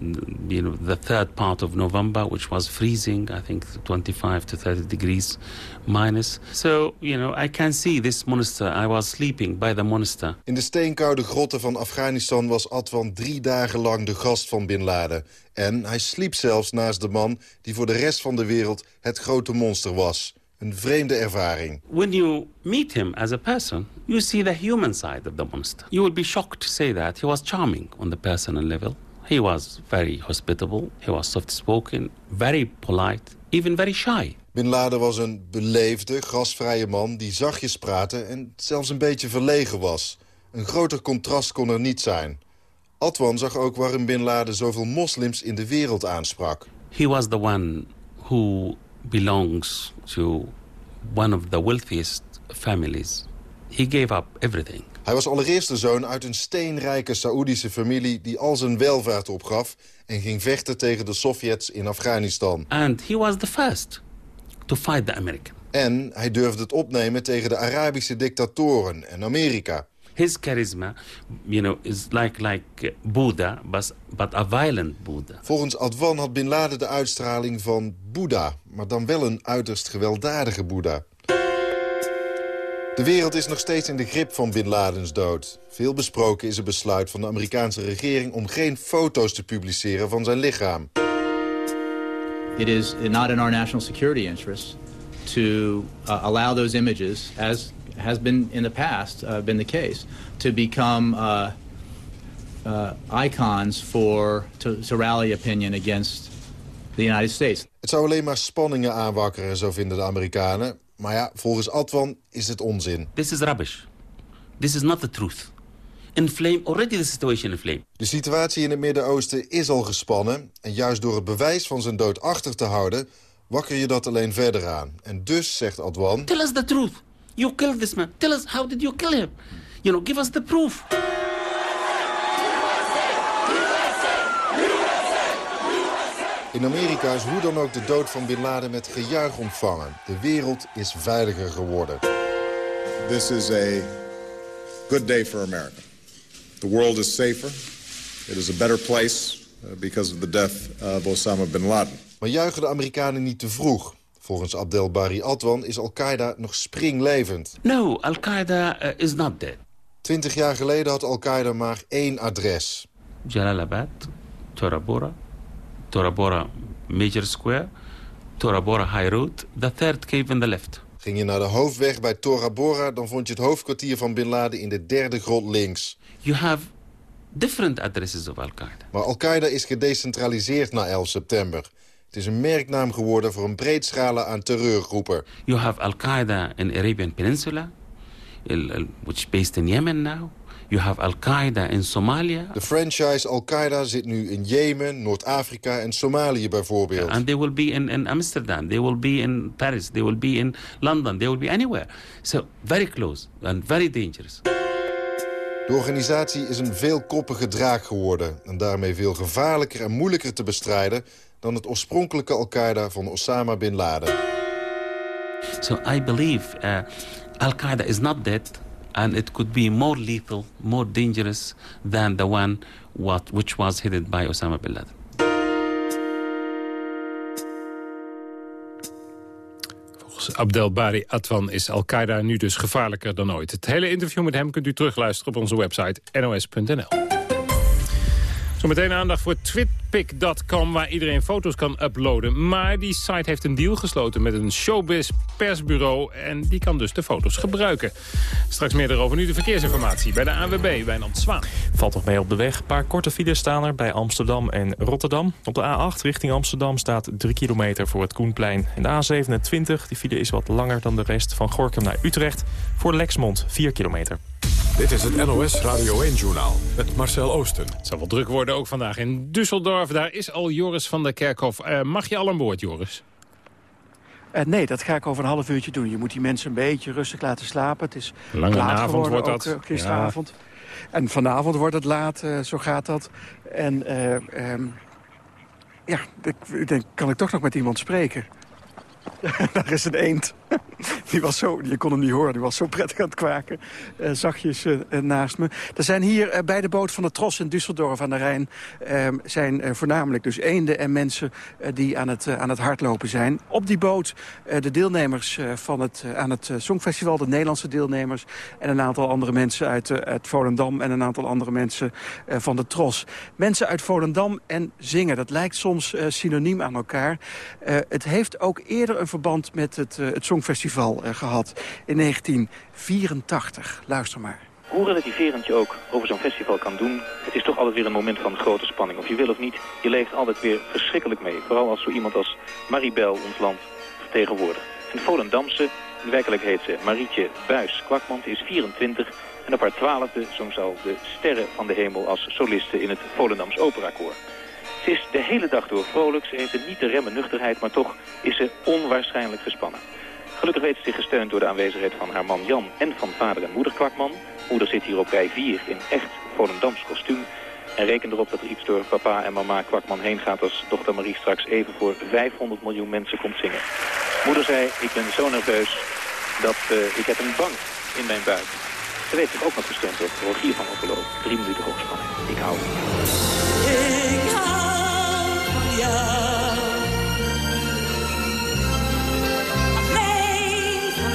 Speaker 40: you know, the third part of November, which was freezing. I think 25 to 30 degrees minus. So, you know, I can see this monster. I was sleeping by the monster.
Speaker 39: In de steenkoude grotten van Afghanistan was Adwan drie dagen lang de gast van Bin Laden. En hij sliep zelfs naast de man die voor de rest van de wereld het grote monster was. Een vreemde ervaring.
Speaker 40: When you meet him as a person, you see the human side of the monster. You will be shocked to say that he was charming on the personal level. He was very hospitable, he was soft-spoken, very polite, even very shy.
Speaker 39: Bin Laden was een beleefde, gastvrije man die zachtjes praatte en zelfs een beetje verlegen was. Een groter contrast kon er niet zijn. Adwan zag ook waarom Bin Laden zoveel moslims in de wereld aansprak.
Speaker 40: He was the one who belongs to one of the wealthiest families. He gave up everything.
Speaker 39: Hij was allereerst de zoon uit een steenrijke Saoedische familie... die al zijn welvaart opgaf en ging vechten tegen de Sovjets in Afghanistan.
Speaker 40: And he was the first to fight the American.
Speaker 39: En hij durfde het opnemen tegen de Arabische dictatoren en Amerika.
Speaker 40: His charisma, you know, is like like Buddha, but, but a violent Buddha.
Speaker 39: Volgens Adwan had Bin Laden de uitstraling van Boeddha, maar dan wel een uiterst gewelddadige Boeddha. De wereld is nog steeds in de grip van Bin Ladens dood. Veel besproken is het besluit van de Amerikaanse regering om geen foto's te publiceren van zijn lichaam.
Speaker 43: It is not in our national security interest to uh, allow those images, as has been in the past uh, been the case, to become uh, uh, icons for to, to rally opinion against the United States.
Speaker 39: Het zou alleen maar spanningen aanwakkeren, zo vinden de Amerikanen. Maar ja, volgens Adwan is het onzin.
Speaker 40: This is rubbish. This is not the truth. Inflame already the situation inflame.
Speaker 39: De situatie in het Midden-Oosten is al gespannen. En juist door het bewijs van zijn dood achter te houden... wakker je dat alleen verder aan. En dus, zegt Adwan...
Speaker 40: Tell us the truth. You killed this man. Tell us, how did you kill him? You know, give us the proof.
Speaker 39: In Amerika is hoe dan ook de dood van Bin Laden met gejuich ontvangen. De wereld is veiliger geworden.
Speaker 44: This is a good day for America. The world is safer. It is a better place uh, because of the death of Osama bin Laden.
Speaker 39: Maar juichen de Amerikanen niet te vroeg? Volgens Abdel Bari Atwan is Al-Qaeda nog springlevend.
Speaker 40: No, Al-Qaeda uh, is not dead.
Speaker 39: Twintig jaar geleden had Al-Qaeda maar één adres.
Speaker 40: Jalalabad, Tora Bora, Tora Bora Major Square, Tora Bora High Road, the third cave in the left.
Speaker 39: Ging je naar de hoofdweg bij Tora Bora... dan vond je het hoofdkwartier van Bin Laden in de derde grot links.
Speaker 40: You have different addresses of Al-Qaeda.
Speaker 39: Maar Al-Qaeda is gedecentraliseerd na 11 september. Het is een merknaam geworden voor een breed scala aan terreurgroepen.
Speaker 40: You have Al-Qaeda in Arabian Peninsula, which is based in Yemen now. You have Al-Qaeda in Somalia.
Speaker 39: De franchise Al-Qaeda zit nu in Jemen, Noord-Afrika en Somalië bijvoorbeeld.
Speaker 40: And they will be in, in Amsterdam, they will be in Paris, they will be in London, they will be anywhere. So very close and very dangerous.
Speaker 39: De organisatie is een veelkoppige draak geworden... en daarmee veel gevaarlijker en moeilijker te bestrijden... dan het oorspronkelijke Al-Qaeda van Osama Bin Laden.
Speaker 40: So I believe uh, Al-Qaeda is not dead... and it could be more lethal, more dangerous... than the one what, which was headed by Osama Bin Laden.
Speaker 3: Volgens Abdel Bari Atwan is Al-Qaeda nu dus gevaarlijker dan ooit. Het hele interview met hem kunt u terugluisteren op onze website nos.nl. Zometeen aandacht voor twitpic.com, waar iedereen foto's kan uploaden. Maar die site heeft een deal gesloten met een showbiz persbureau... en die kan dus de foto's gebruiken. Straks meer erover. Nu de verkeersinformatie bij de ANWB, Wijnand Zwaan.
Speaker 41: Valt nog mee op de weg. Een paar korte files staan er bij Amsterdam en Rotterdam. Op de A8 richting Amsterdam staat 3 kilometer voor het Koenplein. En de A27, die file is wat langer dan de rest van Gorkum naar Utrecht. Voor Lexmond 4 kilometer.
Speaker 2: Dit is het NOS Radio 1-journaal met Marcel Oosten.
Speaker 3: Het zal wel druk worden ook vandaag in Düsseldorf. Daar is al Joris van der Kerkhof. Uh, mag je al aan boord, Joris?
Speaker 13: Uh, nee, dat ga ik over een half uurtje doen. Je moet die mensen een beetje rustig laten slapen. Het is
Speaker 3: Lange
Speaker 13: laat
Speaker 3: avond
Speaker 13: geworden,
Speaker 3: wordt
Speaker 13: ook,
Speaker 3: dat.
Speaker 13: uh, gisteravond. Ja. En vanavond wordt het laat, uh, zo gaat dat. En um, ja, ik denk, kan ik toch nog met iemand spreken? Daar is een eend. Die was zo, je kon hem niet horen, die was zo prettig aan het kwaken. Uh, zachtjes uh, naast me. Er zijn hier bij de boot van de Tros in Düsseldorf aan de Rijn... ehm, zijn voornamelijk dus eenden en mensen die aan het, aan het hardlopen zijn. Op die boot de deelnemers van het, aan het Songfestival, de Nederlandse deelnemers... en een aantal andere mensen uit, uit Volendam en een aantal andere mensen van de Tros. Mensen uit Volendam en zingen, dat lijkt soms synoniem aan elkaar. het heeft ook eerder een verband met het, het Songfestival uh, gehad in 1984. Luister maar.
Speaker 45: Hoe relativerend je ook over zo'n festival kan doen... het is toch altijd weer een moment van grote spanning. Of je wil of niet, je leeft altijd weer verschrikkelijk mee. Vooral als zo iemand als Maribel ons land vertegenwoordigt. Een Volendamse, werkelijk heet ze Marietje Buis Kwakman. Ze is 24 en op haar twaalfde zong ze al de sterren van de hemel... als soliste in het Volendams Operakoor. Ze is de hele dag door vrolijk. Ze heeft een niet te remmen nuchterheid, maar toch is ze onwaarschijnlijk gespannen. Gelukkig weet ze zich gesteund door de aanwezigheid van haar man Jan en van vader en moeder Kwakman. Moeder zit hier op rij 4 in echt Volendams kostuum. En reken erop dat er iets door papa en mama Kwakman heen gaat als dochter Marie straks even voor 500 miljoen mensen komt zingen. Moeder zei, ik ben zo nerveus dat uh, ik heb een bank in mijn buik. Ze weet zich ook nog gesteund door Rogier van Otterlo. Drie minuten hoogspanning. Ik hou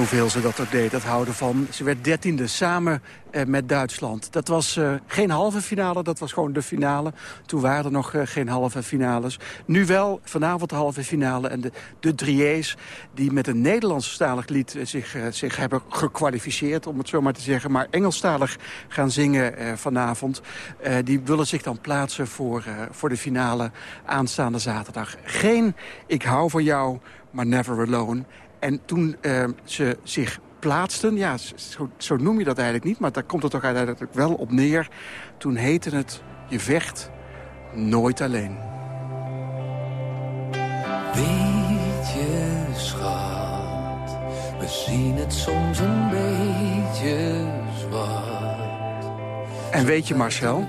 Speaker 13: hoeveel ze dat ook deed, dat houden van. Ze werd dertiende samen eh, met Duitsland. Dat was eh, geen halve finale, dat was gewoon de finale. Toen waren er nog eh, geen halve finales. Nu wel, vanavond de halve finale. En de, de die met een Nederlandstalig lied eh, zich, eh, zich hebben gekwalificeerd... om het zo maar te zeggen, maar Engelstalig gaan zingen eh, vanavond... die willen zich dan plaatsen voor, voor de finale aanstaande zaterdag. Geen Ik hou van jou, maar Never Alone... En toen eh, ze zich plaatsten, ja, zo, zo, noem je dat eigenlijk niet... maar daar komt het toch uiteindelijk wel op neer. Toen heette het Je vecht nooit alleen.
Speaker 46: Weet je, schat, we zien het soms een beetje zwart.
Speaker 13: En weet je, Marcel?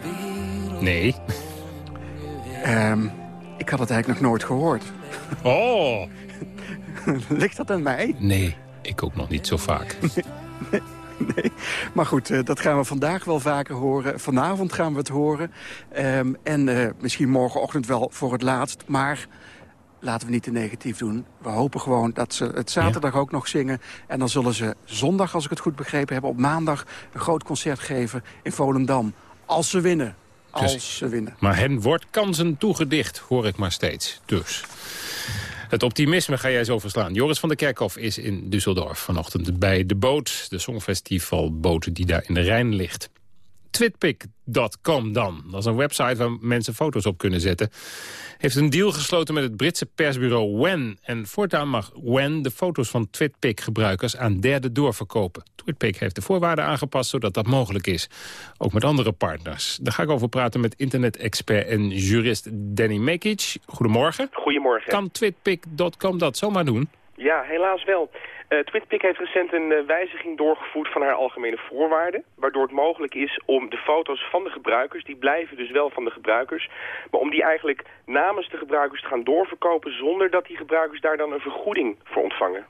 Speaker 3: Nee.
Speaker 13: Um, ik had het eigenlijk nog nooit gehoord.
Speaker 3: Oh!
Speaker 13: Ligt dat aan mij?
Speaker 3: Nee, ik ook nog niet zo vaak.
Speaker 13: nee, nee. Maar goed, uh, dat gaan we vandaag wel vaker horen. Vanavond gaan we het horen. Um, en uh, misschien morgenochtend wel voor het laatst. Maar laten we niet te negatief doen. We hopen gewoon dat ze het zaterdag ja. ook nog zingen. En dan zullen ze zondag, als ik het goed begrepen heb... op maandag een groot concert geven in Volendam. Als ze winnen. Als
Speaker 3: dus,
Speaker 13: ze winnen.
Speaker 3: Maar hen wordt kansen toegedicht, hoor ik maar steeds. Dus... Het optimisme ga jij zo verslaan. Joris van der Kerkhof is in Düsseldorf vanochtend bij De Boot. De songfestivalboot die daar in de Rijn ligt. Twitpic.com dan. Dat is een website waar mensen foto's op kunnen zetten. Heeft een deal gesloten met het Britse persbureau Wen. En voortaan mag Wen de foto's van Twitpic-gebruikers aan derden doorverkopen. Twitpic heeft de voorwaarden aangepast zodat dat mogelijk is. Ook met andere partners. Daar ga ik over praten met internet-expert en jurist Danny Mekic. Goedemorgen.
Speaker 47: Goedemorgen.
Speaker 3: Kan Twitpic.com dat zomaar doen?
Speaker 47: Ja, helaas wel. Uh, Twitpic heeft recent een uh, wijziging doorgevoerd van haar algemene voorwaarden... waardoor het mogelijk is om de foto's van de gebruikers... die blijven dus wel van de gebruikers... maar om die eigenlijk namens de gebruikers te gaan doorverkopen... zonder dat die gebruikers daar dan een vergoeding voor ontvangen.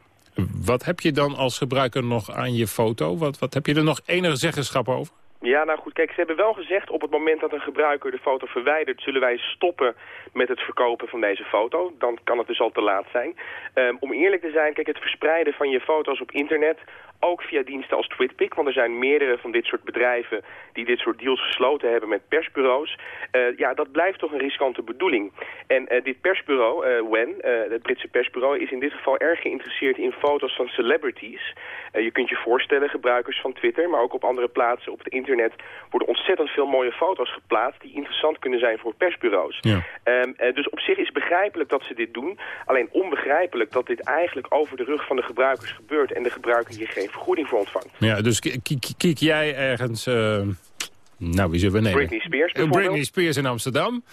Speaker 3: Wat heb je dan als gebruiker nog aan je foto? Wat, wat heb je er nog enige zeggenschap over?
Speaker 47: Ja, nou goed, kijk, ze hebben wel gezegd... op het moment dat een gebruiker de foto verwijdert... zullen wij stoppen met het verkopen van deze foto. Dan kan het dus al te laat zijn. Um, om eerlijk te zijn, kijk, het verspreiden van je foto's op internet... ook via diensten als Twitpic... want er zijn meerdere van dit soort bedrijven... die dit soort deals gesloten hebben met persbureaus. Uh, ja, dat blijft toch een riskante bedoeling. En uh, dit persbureau, uh, WEN, het Britse persbureau... is in dit geval erg geïnteresseerd in foto's van celebrities. je kunt je voorstellen, gebruikers van Twitter... maar ook op andere plaatsen op het internet worden ontzettend veel mooie foto's geplaatst... die interessant kunnen zijn voor persbureaus.
Speaker 3: Ja.
Speaker 47: Um, uh, dus op zich is begrijpelijk dat ze dit doen. Alleen onbegrijpelijk dat dit eigenlijk over de rug van de gebruikers gebeurt... en de gebruiker hier geen vergoeding voor ontvangt.
Speaker 3: Ja, dus kijk jij ergens... Uh... Nou, wie zullen we nemen?
Speaker 47: Britney Spears bijvoorbeeld.
Speaker 3: Britney Spears in Amsterdam.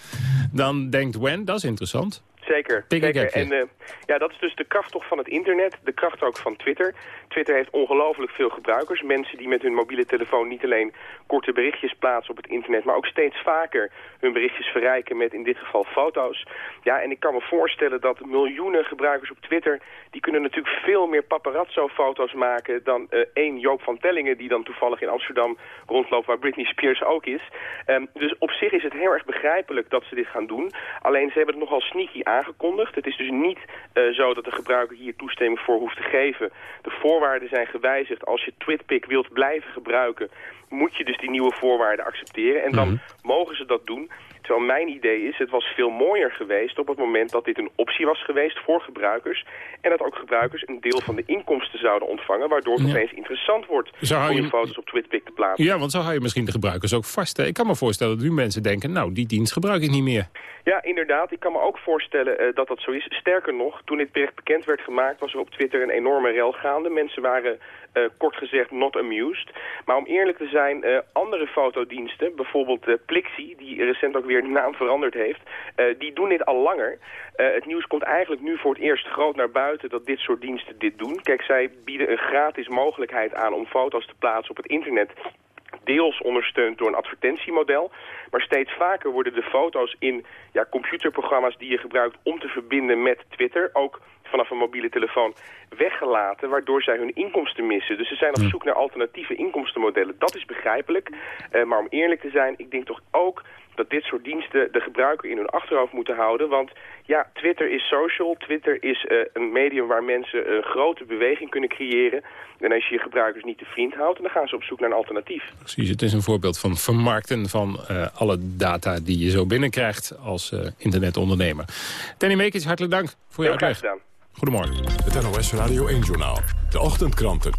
Speaker 3: Dan denkt Wen, dat is interessant.
Speaker 47: Zeker. zeker. En uh, ja, dat is dus de kracht toch van het internet, de kracht ook van Twitter. Twitter heeft ongelooflijk veel gebruikers. Mensen die met hun mobiele telefoon niet alleen korte berichtjes plaatsen op het internet... maar ook steeds vaker hun berichtjes verrijken met in dit geval foto's. Ja, en ik kan me voorstellen dat miljoenen gebruikers op Twitter... die kunnen natuurlijk veel meer paparazzo-foto's maken... dan uh, één Joop van Tellingen die dan toevallig in Amsterdam rondloopt... waar Britney Spears ook is. Um, dus op zich is het heel erg begrijpelijk dat ze dit gaan doen. Alleen ze hebben het nogal sneaky aangekondigd. Het is dus niet uh, zo dat de gebruiker hier toestemming voor hoeft te geven. De voorwaarden zijn gewijzigd. Als je TwitPic wilt blijven gebruiken, moet je dus die nieuwe voorwaarden accepteren. En dan mm -hmm. mogen ze dat doen. Terwijl mijn idee is, het was veel mooier geweest op het moment dat dit een optie was geweest voor gebruikers. En dat ook gebruikers een deel van de inkomsten zouden ontvangen, waardoor het ja. opeens interessant wordt om je, je foto's op Twitpic te plaatsen.
Speaker 3: Ja, want zo hou je misschien de gebruikers ook vast. Ik kan me voorstellen dat nu mensen denken, nou, die dienst gebruik ik niet meer.
Speaker 47: Ja, inderdaad. Ik kan me ook voorstellen uh, dat dat zo is. Sterker nog, toen dit bericht bekend werd gemaakt, was er op Twitter een enorme rel gaande. Mensen waren kort gezegd not amused. Maar om eerlijk te zijn, uh, andere fotodiensten, bijvoorbeeld uh, Plixi, die recent ook weer de naam veranderd heeft, die doen dit al langer. het nieuws komt eigenlijk nu voor het eerst groot naar buiten dat dit soort diensten dit doen. Kijk, zij bieden een gratis mogelijkheid aan om foto's te plaatsen op het internet deels ondersteund door een advertentiemodel. Maar steeds vaker worden de foto's in ja, computerprogramma's die je gebruikt om te verbinden met Twitter ook vanaf een mobiele telefoon weggelaten... waardoor zij hun inkomsten missen. Dus ze zijn op zoek naar alternatieve inkomstenmodellen. Dat is begrijpelijk. Uh, maar om eerlijk te zijn, ik denk toch ook dat dit soort diensten de gebruiker in hun achterhoofd moeten houden. Want ja, Twitter is social. Twitter is uh, een medium waar mensen een grote beweging kunnen creëren. En als je je gebruikers niet te vriend houdt, dan gaan ze op zoek naar een alternatief.
Speaker 3: Precies, het is een voorbeeld van vermarkten van uh, alle data die je zo binnenkrijgt als uh, internetondernemer. Danny Meekits, hartelijk dank voor je uitleg.
Speaker 47: gedaan.
Speaker 3: Goedemorgen.
Speaker 2: Het NOS Radio 1-journaal. De ochtendkranten.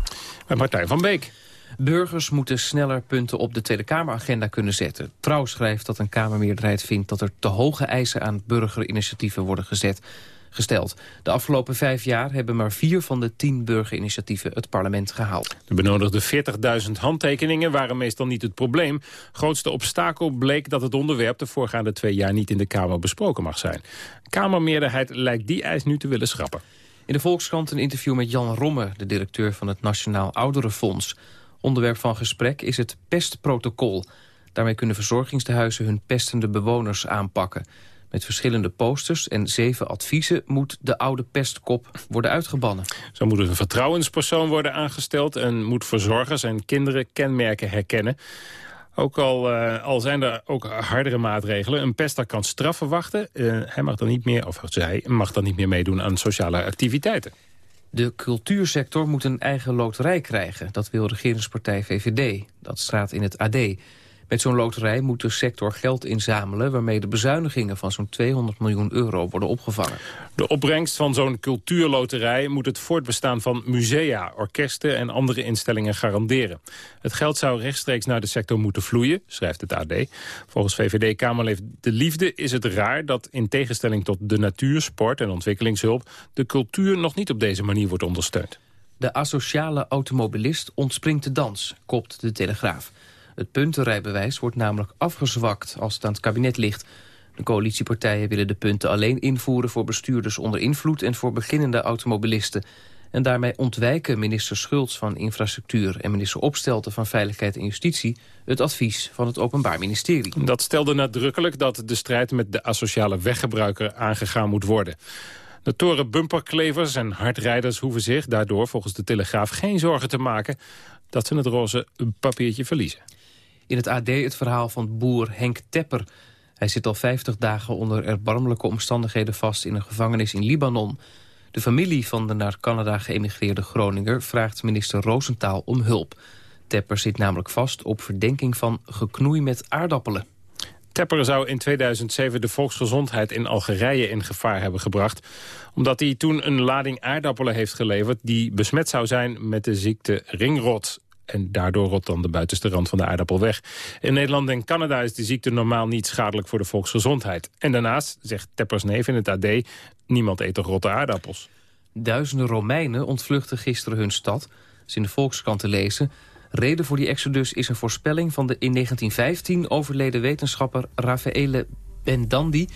Speaker 3: Met Martijn van Beek.
Speaker 1: Burgers moeten sneller punten op de Tweede Kameragenda kunnen zetten. Trouw schrijft dat een Kamermeerderheid vindt dat er te hoge eisen aan burgerinitiatieven worden gezet, gesteld. De afgelopen vijf jaar hebben maar vier van de tien burgerinitiatieven het parlement gehaald.
Speaker 3: De benodigde 40.000 handtekeningen waren meestal niet het probleem. Grootste obstakel bleek dat het onderwerp de voorgaande twee jaar niet in de Kamer besproken mag zijn. Kamermeerderheid lijkt die eis nu te willen schrappen.
Speaker 1: In de Volkskrant een interview met Jan Romme, de directeur van het Nationaal Ouderenfonds. Onderwerp van gesprek is het pestprotocol. Daarmee kunnen verzorgingstehuizen hun pestende bewoners aanpakken. Met verschillende posters en zeven adviezen moet de oude pestkop worden uitgebannen.
Speaker 3: Zo moet een vertrouwenspersoon worden aangesteld... en moet verzorgers en kinderen kenmerken herkennen. Ook al, uh, al zijn er ook hardere maatregelen. Een pester kan straf verwachten. Uh, hij mag dan niet meer, of zij mag dan niet meer meedoen aan sociale activiteiten.
Speaker 1: De cultuursector moet een eigen loterij krijgen. Dat wil regeringspartij VVD. Dat staat in het AD. Met zo'n loterij moet de sector geld inzamelen... waarmee de bezuinigingen van zo'n 200 miljoen euro worden opgevangen.
Speaker 3: De opbrengst van zo'n cultuurloterij moet het voortbestaan van musea, orkesten en andere instellingen garanderen. Het geld zou rechtstreeks naar de sector moeten vloeien, schrijft het AD. Volgens VVD-Kamerlid De Liefde is het raar dat in tegenstelling tot de natuur, sport en ontwikkelingshulp... de cultuur nog niet op deze manier wordt ondersteund.
Speaker 1: De asociale automobilist ontspringt de dans, kopt de Telegraaf. Het puntenrijbewijs wordt namelijk afgezwakt als het aan het kabinet ligt. De coalitiepartijen willen de punten alleen invoeren voor bestuurders onder invloed en voor beginnende automobilisten. En daarmee ontwijken minister Schultz van Infrastructuur en minister Opstelten van Veiligheid en Justitie het advies van het Openbaar Ministerie.
Speaker 3: Dat stelde nadrukkelijk dat de strijd met de asociale weggebruiker aangegaan moet worden. De toren bumperklevers en hardrijders hoeven zich daardoor volgens de Telegraaf geen zorgen te maken dat ze het roze papiertje verliezen.
Speaker 1: In het AD het verhaal van boer Henk Tepper. Hij zit al 50 dagen onder erbarmelijke omstandigheden vast in een gevangenis in Libanon. De familie van de naar Canada geëmigreerde Groninger vraagt minister Roosentaal om hulp. Tepper zit namelijk vast op verdenking van geknoei met aardappelen.
Speaker 3: Tepper zou in 2007 de volksgezondheid in Algerije in gevaar hebben gebracht. Omdat hij toen een lading aardappelen heeft geleverd... die besmet zou zijn met de ziekte ringrot. En daardoor rot dan de buitenste rand van de aardappel weg. In Nederland en Canada is de ziekte normaal niet schadelijk voor de volksgezondheid. En daarnaast, zegt Teppers neef in het AD, niemand eet toch rotte aardappels.
Speaker 1: Duizenden Romeinen ontvluchten gisteren hun stad. Is in de Volkskrant te lezen. Reden voor die exodus is een voorspelling van de in 1915 overleden wetenschapper Raffaele Bendandi...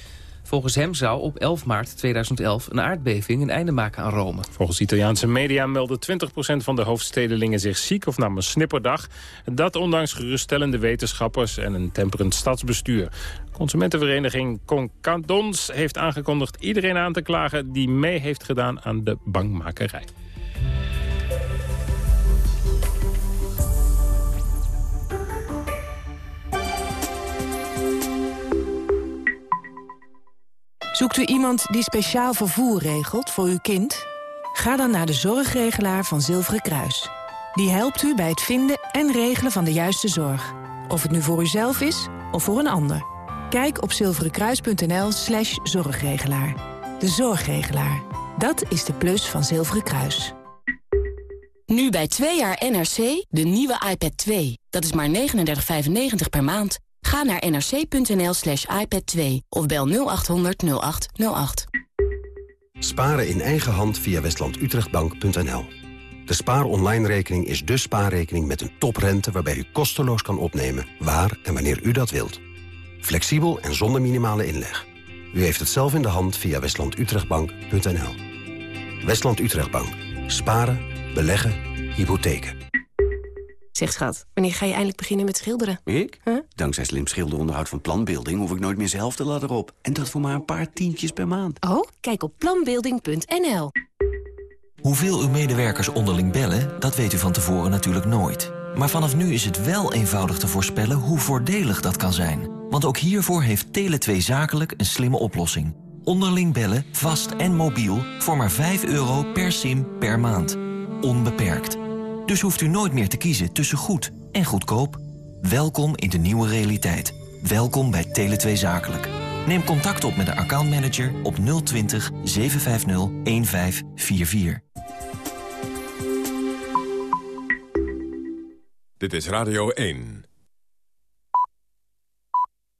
Speaker 1: Volgens hem zou op 11 maart 2011 een aardbeving een einde maken aan Rome.
Speaker 3: Volgens Italiaanse media meldde 20% van de hoofdstedelingen zich ziek of nam een snipperdag. Dat ondanks geruststellende wetenschappers en een temperend stadsbestuur. Consumentenvereniging Concandons heeft aangekondigd iedereen aan te klagen... die mee heeft gedaan aan de bangmakerij.
Speaker 48: Zoekt u iemand die speciaal vervoer regelt voor uw kind? Ga dan naar de zorgregelaar van Zilveren Kruis. Die helpt u bij het vinden en regelen van de juiste zorg. Of het nu voor uzelf is of voor een ander. Kijk op zilverenkruis.nl slash zorgregelaar. De zorgregelaar. Dat is de plus van Zilveren Kruis.
Speaker 6: Nu bij 2 jaar NRC, de nieuwe iPad 2. Dat is maar 39,95 per maand. Ga naar nrc.nl slash iPad 2 of bel 0800 0808.
Speaker 49: Sparen in eigen hand via westlandutrechtbank.nl. De Spaar Online rekening is de spaarrekening met een toprente... waarbij u kosteloos kan opnemen waar en wanneer u dat wilt. Flexibel en zonder minimale inleg. U heeft het zelf in de hand via westlandutrechtbank.nl. Westland Utrechtbank. Sparen, beleggen, hypotheken.
Speaker 27: Zeg schat, wanneer ga je eindelijk beginnen met schilderen?
Speaker 49: Ik?
Speaker 27: Huh?
Speaker 49: Dankzij slim schilderonderhoud van Planbeelding hoef ik nooit meer zelf de ladder op. En dat voor maar een paar tientjes per maand.
Speaker 27: Oh, kijk op planbeelding.nl.
Speaker 50: Hoeveel uw medewerkers onderling bellen, dat weet u van tevoren natuurlijk nooit. Maar vanaf nu is het wel eenvoudig te voorspellen hoe voordelig dat kan zijn. Want ook hiervoor heeft Tele2 Zakelijk een slimme oplossing. Onderling bellen, vast en mobiel, voor maar 5 euro per sim per maand. Onbeperkt. Dus hoeft u nooit meer te kiezen tussen goed en goedkoop. Welkom in de nieuwe realiteit. Welkom bij Tele2 Zakelijk. Neem contact op met de accountmanager op 020 750 1544.
Speaker 2: Dit is Radio 1.